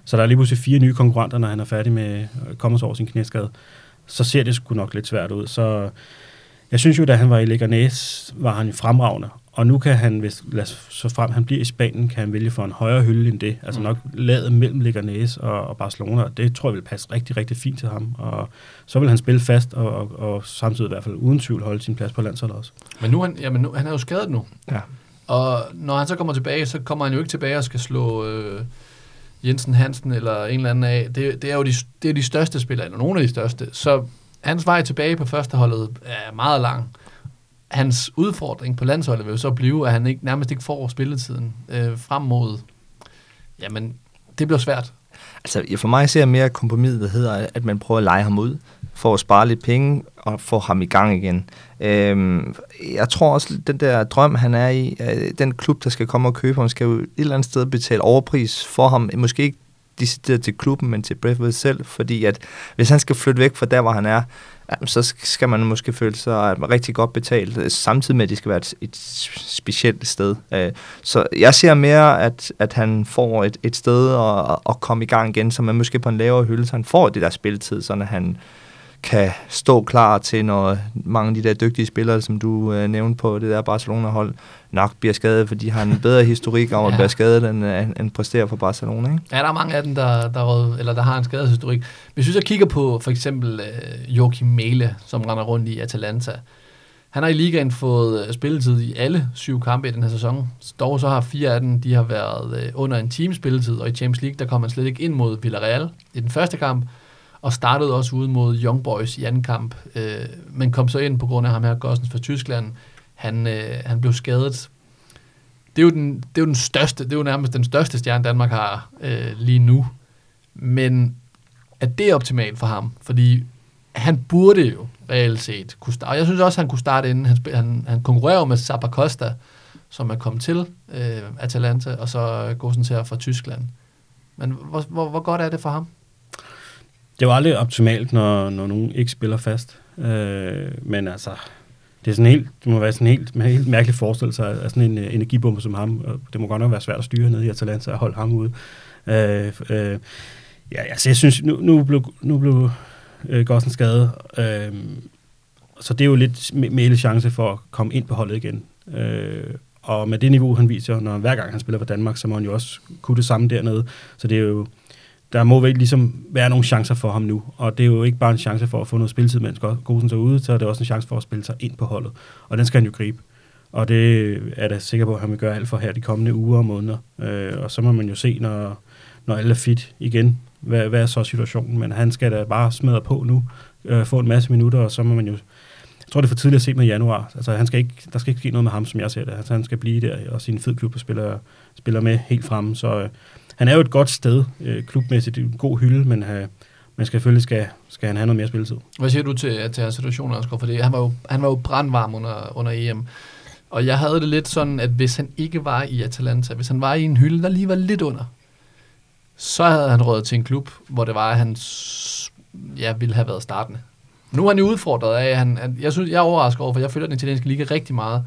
Så der er lige pludselig fire nye konkurrenter, når han er færdig med at komme over sin knæskade. Så ser det sgu nok lidt svært ud. Så jeg synes jo, da han var i Leganés, var han fremragende. Og nu kan han, hvis, lad, så frem han bliver i Spanien, kan han vælge for en højere hylde end det. Altså mm. nok ladet mellem Leganés og, og Barcelona, og det tror jeg vil passe rigtig, rigtig fint til ham. Og så vil han spille fast, og, og, og samtidig i hvert fald uden tvivl holde sin plads på landsholdet også. Men nu, han, jamen nu, han er jo skadet nu. Ja. Og når han så kommer tilbage, så kommer han jo ikke tilbage og skal slå øh, Jensen Hansen eller en eller anden af. Det, det er jo de, det er de største spillere, eller nogle af de største. Så hans vej tilbage på førsteholdet er meget lang hans udfordring på landsholdet vil jo så blive, at han ikke, nærmest ikke får spilletiden øh, frem mod, jamen, det bliver svært. Altså, for mig ser jeg mere kompromis, der hedder, at man prøver at lege ham ud, for at spare lidt penge, og få ham i gang igen. Øhm, jeg tror også, den der drøm, han er i, øh, den klub, der skal komme og købe ham, skal jo et eller andet sted betale overpris for ham. Måske ikke decideret til klubben, men til Brentford selv, fordi at hvis han skal flytte væk fra der, hvor han er, så skal man måske føle sig rigtig godt betalt, øh, samtidig med, at det skal være et, et specielt sted. Øh, så jeg ser mere, at, at han får et, et sted at, at komme i gang igen, så man måske på en lavere hylde, så han får det der spilletid, så han kan stå klar til, når mange af de der dygtige spillere, som du øh, nævnte på det der Barcelona-hold, nok bliver skadet, fordi de har en bedre historik om ja. at blive skadet, end, øh, end præstere for Barcelona. Ikke? Ja, der er mange af dem, der, der, råd, eller der har en skadeshistorik. Hvis vi så kigger på for eksempel øh, Joachim Mele, som render rundt i Atalanta, han har i ligaen fået øh, spilletid i alle syv kampe i den her sæson. Dog så har fire af dem, de har været øh, under en team spilletid, og i Champions League, der kom han slet ikke ind mod Villarreal i den første kamp, og startede også ude mod Young Boys i anden kamp, øh, men kom så ind på grund af ham her, Gossens fra Tyskland. Han, øh, han blev skadet. Det er, jo den, det er jo den største, det er jo nærmest den største stjerne, Danmark har øh, lige nu. Men er det optimalt for ham? Fordi han burde jo reelt set kunne starte. Jeg synes også, han kunne starte inden. Han, han, han konkurrerer med Zappa Costa, som er kommet til øh, Atalanta, og så Gossens her fra Tyskland. Men hvor, hvor, hvor godt er det for ham? Det er jo aldrig optimalt, når, når nogen ikke spiller fast. Øh, men altså, det, er sådan helt, det må være sådan helt, helt mærkelig forestillelse af, sådan en uh, energibombe som ham, og det må godt nok være svært at styre ned i Atalanta og holde ham ude. Øh, øh, ja, altså, jeg synes, nu, nu blev, nu blev øh, Gossen skadet, øh, så det er jo lidt mele chance for at komme ind på holdet igen. Øh, og med det niveau, han viser, når hver gang han spiller for Danmark, så må han jo også kunne det samme dernede. Så det er jo, der må vel ligesom være nogle chancer for ham nu. Og det er jo ikke bare en chance for at få noget spilletid, mens Gosen er ude, så er det også en chance for at spille sig ind på holdet. Og den skal han jo gribe. Og det er da sikker på, at han vil gøre alt for her de kommende uger og måneder. Øh, og så må man jo se, når, når alle er fit igen, hvad, hvad er så situationen. Men han skal da bare smadre på nu, øh, få en masse minutter, og så må man jo... Jeg tror, det er for tidligt at se med januar. Altså, han skal ikke, der skal ikke ske noget med ham, som jeg ser det. Altså, han skal blive der og sin fed klub spiller, spiller med helt fremme. Så øh, han er jo et godt sted, øh, klubmæssigt, en god hylde, men øh, Men selvfølgelig skal, skal han have noget mere spilletid. Hvad siger du til, til hans situation, Asger? For det, han, var jo, han var jo brandvarm under, under EM. Og jeg havde det lidt sådan, at hvis han ikke var i Atalanta, hvis han var i en hylde, der lige var lidt under, så havde han råd til en klub, hvor det var, at han ja, ville have været startende. Nu er han jo udfordret af, at han, at jeg, synes, jeg er overrasket over, for jeg følger den italienske liga rigtig meget.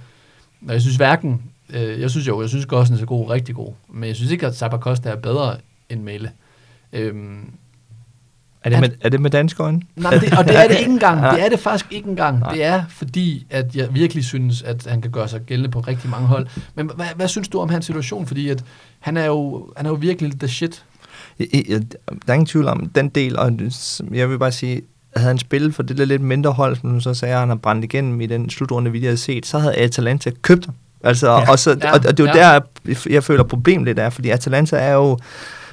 Og jeg synes hverken, øh, jeg synes jo, jeg synes Gossen er god, rigtig god, men jeg synes ikke, at Zappacosta er bedre end Mæle. Øhm, Er det, med, er det med dansk øjne? Nej, det, og det er det ikke engang. Det er det faktisk ikke engang. Nej. Det er fordi, at jeg virkelig synes, at han kan gøre sig gældende på rigtig mange hold. Men hvad, hvad synes du om hans situation? Fordi at han er jo, han er jo virkelig the shit. Jeg- jeg- Der er ingen tvivl om den del, og jeg vil bare sige, havde han spillet for det der lidt mindre hold, som du så sagde, at han har brændt igennem i den slutrunde, vi lige havde set, så havde Atalanta købt ham. Altså, Ja. og, så, Ja. og, og det er jo Ja. der, jeg føler problemet lidt er, fordi Atalanta er jo,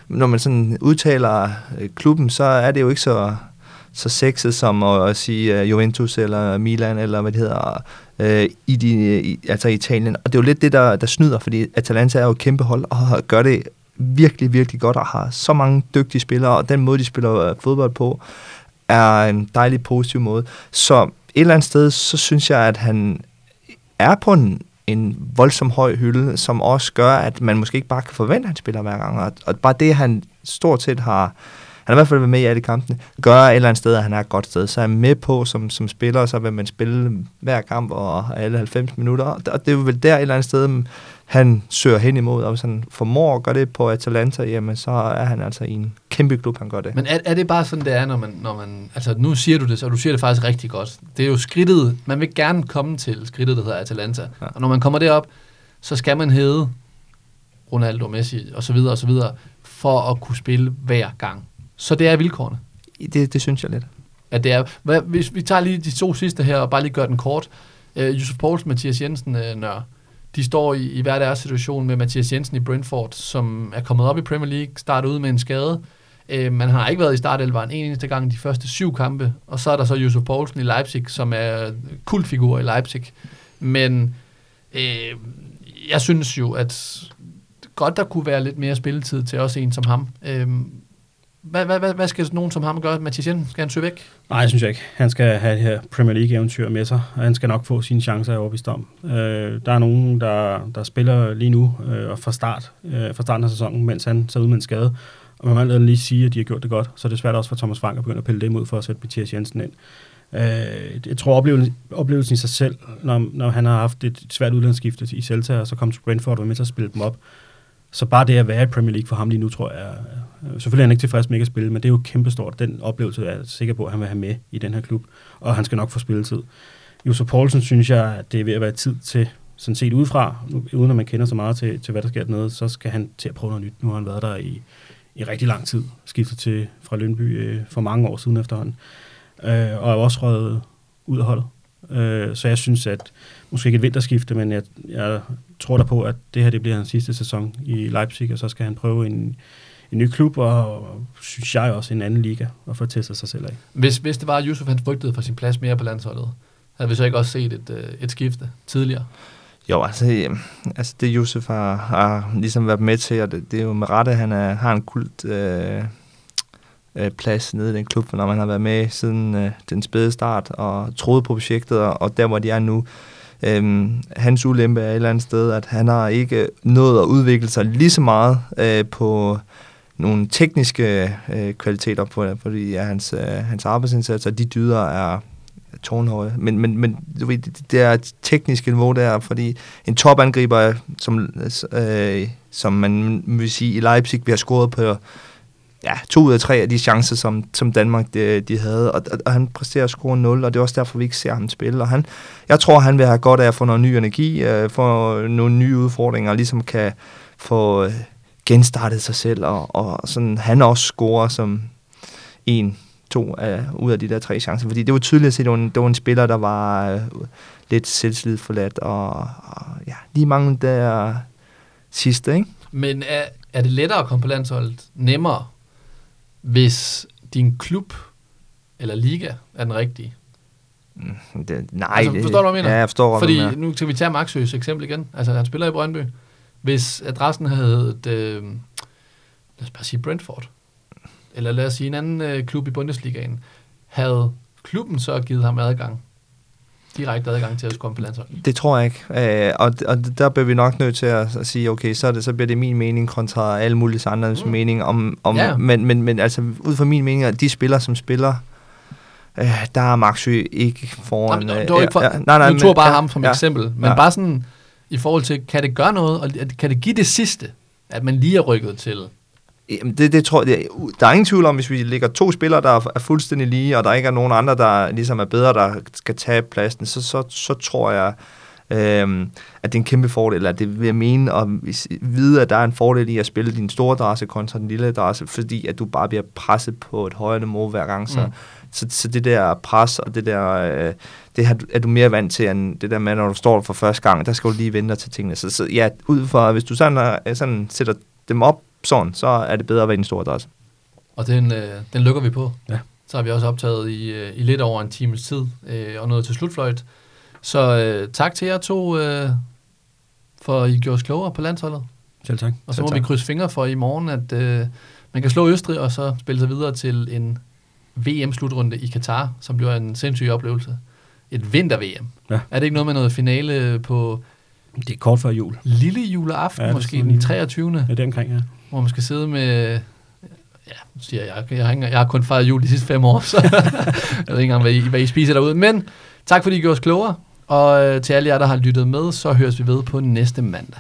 når man sådan udtaler øh, klubben, så er det jo ikke så, så sexet som at, at sige uh, Juventus eller Milan eller hvad det hedder, øh, i, de, i, altså i Italien. Og det er jo lidt det, der, der snyder, fordi Atalanta er jo et kæmpe hold og gør det virkelig, virkelig godt og har så mange dygtige spillere, og den måde, de spiller fodbold på, er en dejlig positiv måde. Så et eller andet sted, så synes jeg, at han er på en, en voldsom høj hylde, som også gør, at man måske ikke bare kan forvente, at han spiller hver gang. Og, og bare det, han stort set har... Han har i hvert fald været med i alle kampene, gør et eller andet sted, at han er et godt sted. Så er han med på som, som spiller, og så vil man spille hver kamp og alle 90 minutter. Og det er jo vel der et eller andet sted, han søger hen imod. Og hvis han formår at gøre det på Atalanta, jamen så er han altså i en kæmpe klub, han gør det. Men er, er det bare sådan, det er, når man, når man... Altså, nu siger du det, og du siger det faktisk rigtig godt. Det er jo skridtet... Man vil gerne komme til skridtet, der hedder Atalanta. Ja. Og når man kommer derop, så skal man hedde Ronaldo, Messi og så videre og så videre, for at kunne spille hver gang. Så det er vilkårene. Det, det synes jeg lidt. At det er, hvad, hvis vi tager lige de to sidste her, og bare lige gør den kort. Uh, Josef Poulsen, Mathias Jensen, uh, Nør, de står i, i hver deres situation med Mathias Jensen i Brentford, som er kommet op i Premier League, startet ud med en skade. Øh, man har ikke været i startelveren en eneste gang de første syv kampe, og så er der så Josef Poulsen i Leipzig, som er kultfigur i Leipzig. Men øh, jeg synes jo, at godt der kunne være lidt mere spilletid til også en som ham. Øh, hvad, hvad, hvad, hvad skal nogen som ham gøre? Mathias Jensen, skal han søge væk? Nej, det synes jeg ikke. Han skal have det her Premier League-eventyr med sig, og han skal nok få sine chancer, jeg er overbevist om. Øh, der er nogen, der, der spiller lige nu øh, og fra, start, øh, fra starten af sæsonen, mens han sad ud med en skade. Og man må lige sige, at de har gjort det godt, så det er svært også for Thomas Frank at begynde at pille dem ud for at sætte Mathias Jensen ind. Øh, jeg tror, oplevelsen, oplevelsen i sig selv, når, når han har haft et svært udlandsskifte i Celta, og så kom til Brentford og var med til at spille dem op, så bare det at være i Premier League for ham lige nu, tror jeg, er- Øh, selvfølgelig er han ikke tilfreds med ikke at spille, men det er jo kæmpestort. Den oplevelse er jeg sikker på, at han vil have med i den her klub, og han skal nok få spilletid. Josef Poulsen synes jeg, at det er ved at være tid til, sådan set udefra, uden at man kender så meget til, til hvad der sker dernede, så skal han til at prøve noget nyt. Nu har han været der i, i rigtig lang tid, skiftet til fra Lønby øh, for mange år siden efterhånden, øh, og er også røget ud af holdet. Øh, så jeg synes, at måske ikke et vinterskifte, men jeg, jeg tror der på, at det her det bliver hans sidste sæson i Leipzig, og så skal han prøve en, en ny klub, og, og synes jeg også en anden liga, og få testet sig selv af. Hvis, hvis det var, at Yusuf han frygtede for sin plads mere på landsholdet, havde vi så ikke også set et, øh, et skifte tidligere? Jo, altså, øh, altså det Josef har, har ligesom været med til, og det, det er jo med rette, han er, har en kult øh, øh, plads nede i den klub, når man har været med siden øh, den spæde start og troet på projektet, og, og der hvor de er nu. Øhm, hans ulempe er et eller andet sted, at han har ikke nået at udvikle sig lige så meget øh, på nogle tekniske øh, kvaliteter, på, fordi ja, hans, øh, hans arbejdsindsatser, de dyder er tårnhøje. Men, men, men du ved, det, det er et tekniske niveau der, fordi en topangriber, som, øh, som man vil sige i Leipzig, vi har scoret på ja, to ud af tre af de chancer, som, som Danmark de, de havde, og, og, og han præsterer at score 0, og det er også derfor, vi ikke ser ham spille. Og han, jeg tror, han vil have godt af at få noget ny energi, øh, få nogle nye udfordringer, og ligesom kan få øh, genstartet sig selv, og, og sådan, han også scorer som en, to af, ud af de der tre chancer. Fordi det var tydeligt at se, at det var en, det var en spiller, der var øh, lidt selvslid forladt, og, og ja, lige mange der sidste, ikke? Men er, er det lettere at komme på landsholdet nemmere, hvis din klub eller liga er den rigtige? Mm, Det, nej, Altså, forstår du, hvad jeg mener? Ja, jeg forstår, hvad du Fordi mener. nu skal vi tage Maxøs eksempel igen. Altså, han spiller i Brøndby. Hvis adressen havde heddet, øh, lad os bare sige Brentford, eller lad os sige en anden øh, klub i Bundesligaen, havde klubben så givet ham adgang, direkte adgang til at komme på landsholdet? Det tror jeg ikke. Øh, og, og der bliver vi nok nødt til at, at sige, okay, så, er det, så bliver det min mening kontra alle mulige andres mm. mening. Om, om, Ja. men, men, men altså, ud fra min mening, at de spillere, som spiller, øh, der er Maxø ikke foran... Jamen, øh, det var ikke for, ja, nej, nej, nu tog bare ja, ham som ja, eksempel, men ja. bare sådan i forhold til, kan det gøre noget, og kan det give det sidste, at man lige er rykket til? Jamen, det, det tror jeg, der er ingen tvivl om, hvis vi lægger to spillere, der er, fuldstændig lige, og der ikke er nogen andre, der ligesom er bedre, der skal tage pladsen, så, så, så tror jeg, øhm, at det er en kæmpe fordel, at det vil jeg mene at hvis- vide, at der er en fordel i at spille din store adresse kontra den lille adresse, fordi at du bare bliver presset på et højere niveau hver gang, så, Mm. Så, så det der pres og det der, øh, det har, er du mere vant til, end det der med, når du står der for første gang, der skal du lige vente til tingene. Så, så ja, ud fra, hvis du sådan, er- sådan sætter dem op sådan, så er det bedre at være i en stor adresse. Og den, øh, den lukker vi på. Ja. Så har vi også optaget i, øh, i lidt over en times tid, øh, og nået til slutfløjt. Så øh, tak til jer to, øh, for at I gjorde os klogere på landsholdet. Selv tak. Og så Selv må tak. vi krydse fingre for i morgen, at øh, man kan slå Østrig, og så spille sig videre til en VM-slutrunde i Katar, som bliver en sindssyg oplevelse. Et vinter-VM. Ja. Er det ikke noget med noget finale på Det er kort før jul. lille juleaften, Ja, måske den lige- 23. Ja, det er omkring, ja. hvor man skal sidde med... Ja, siger jeg, jeg, jeg, har, jeg har kun fejret jul de sidste fem år, så jeg ved ikke engang, hvad I, hvad I spiser derude. Men tak fordi I gjorde os klogere, og øh, til alle jer, der har lyttet med, så høres vi ved på næste mandag.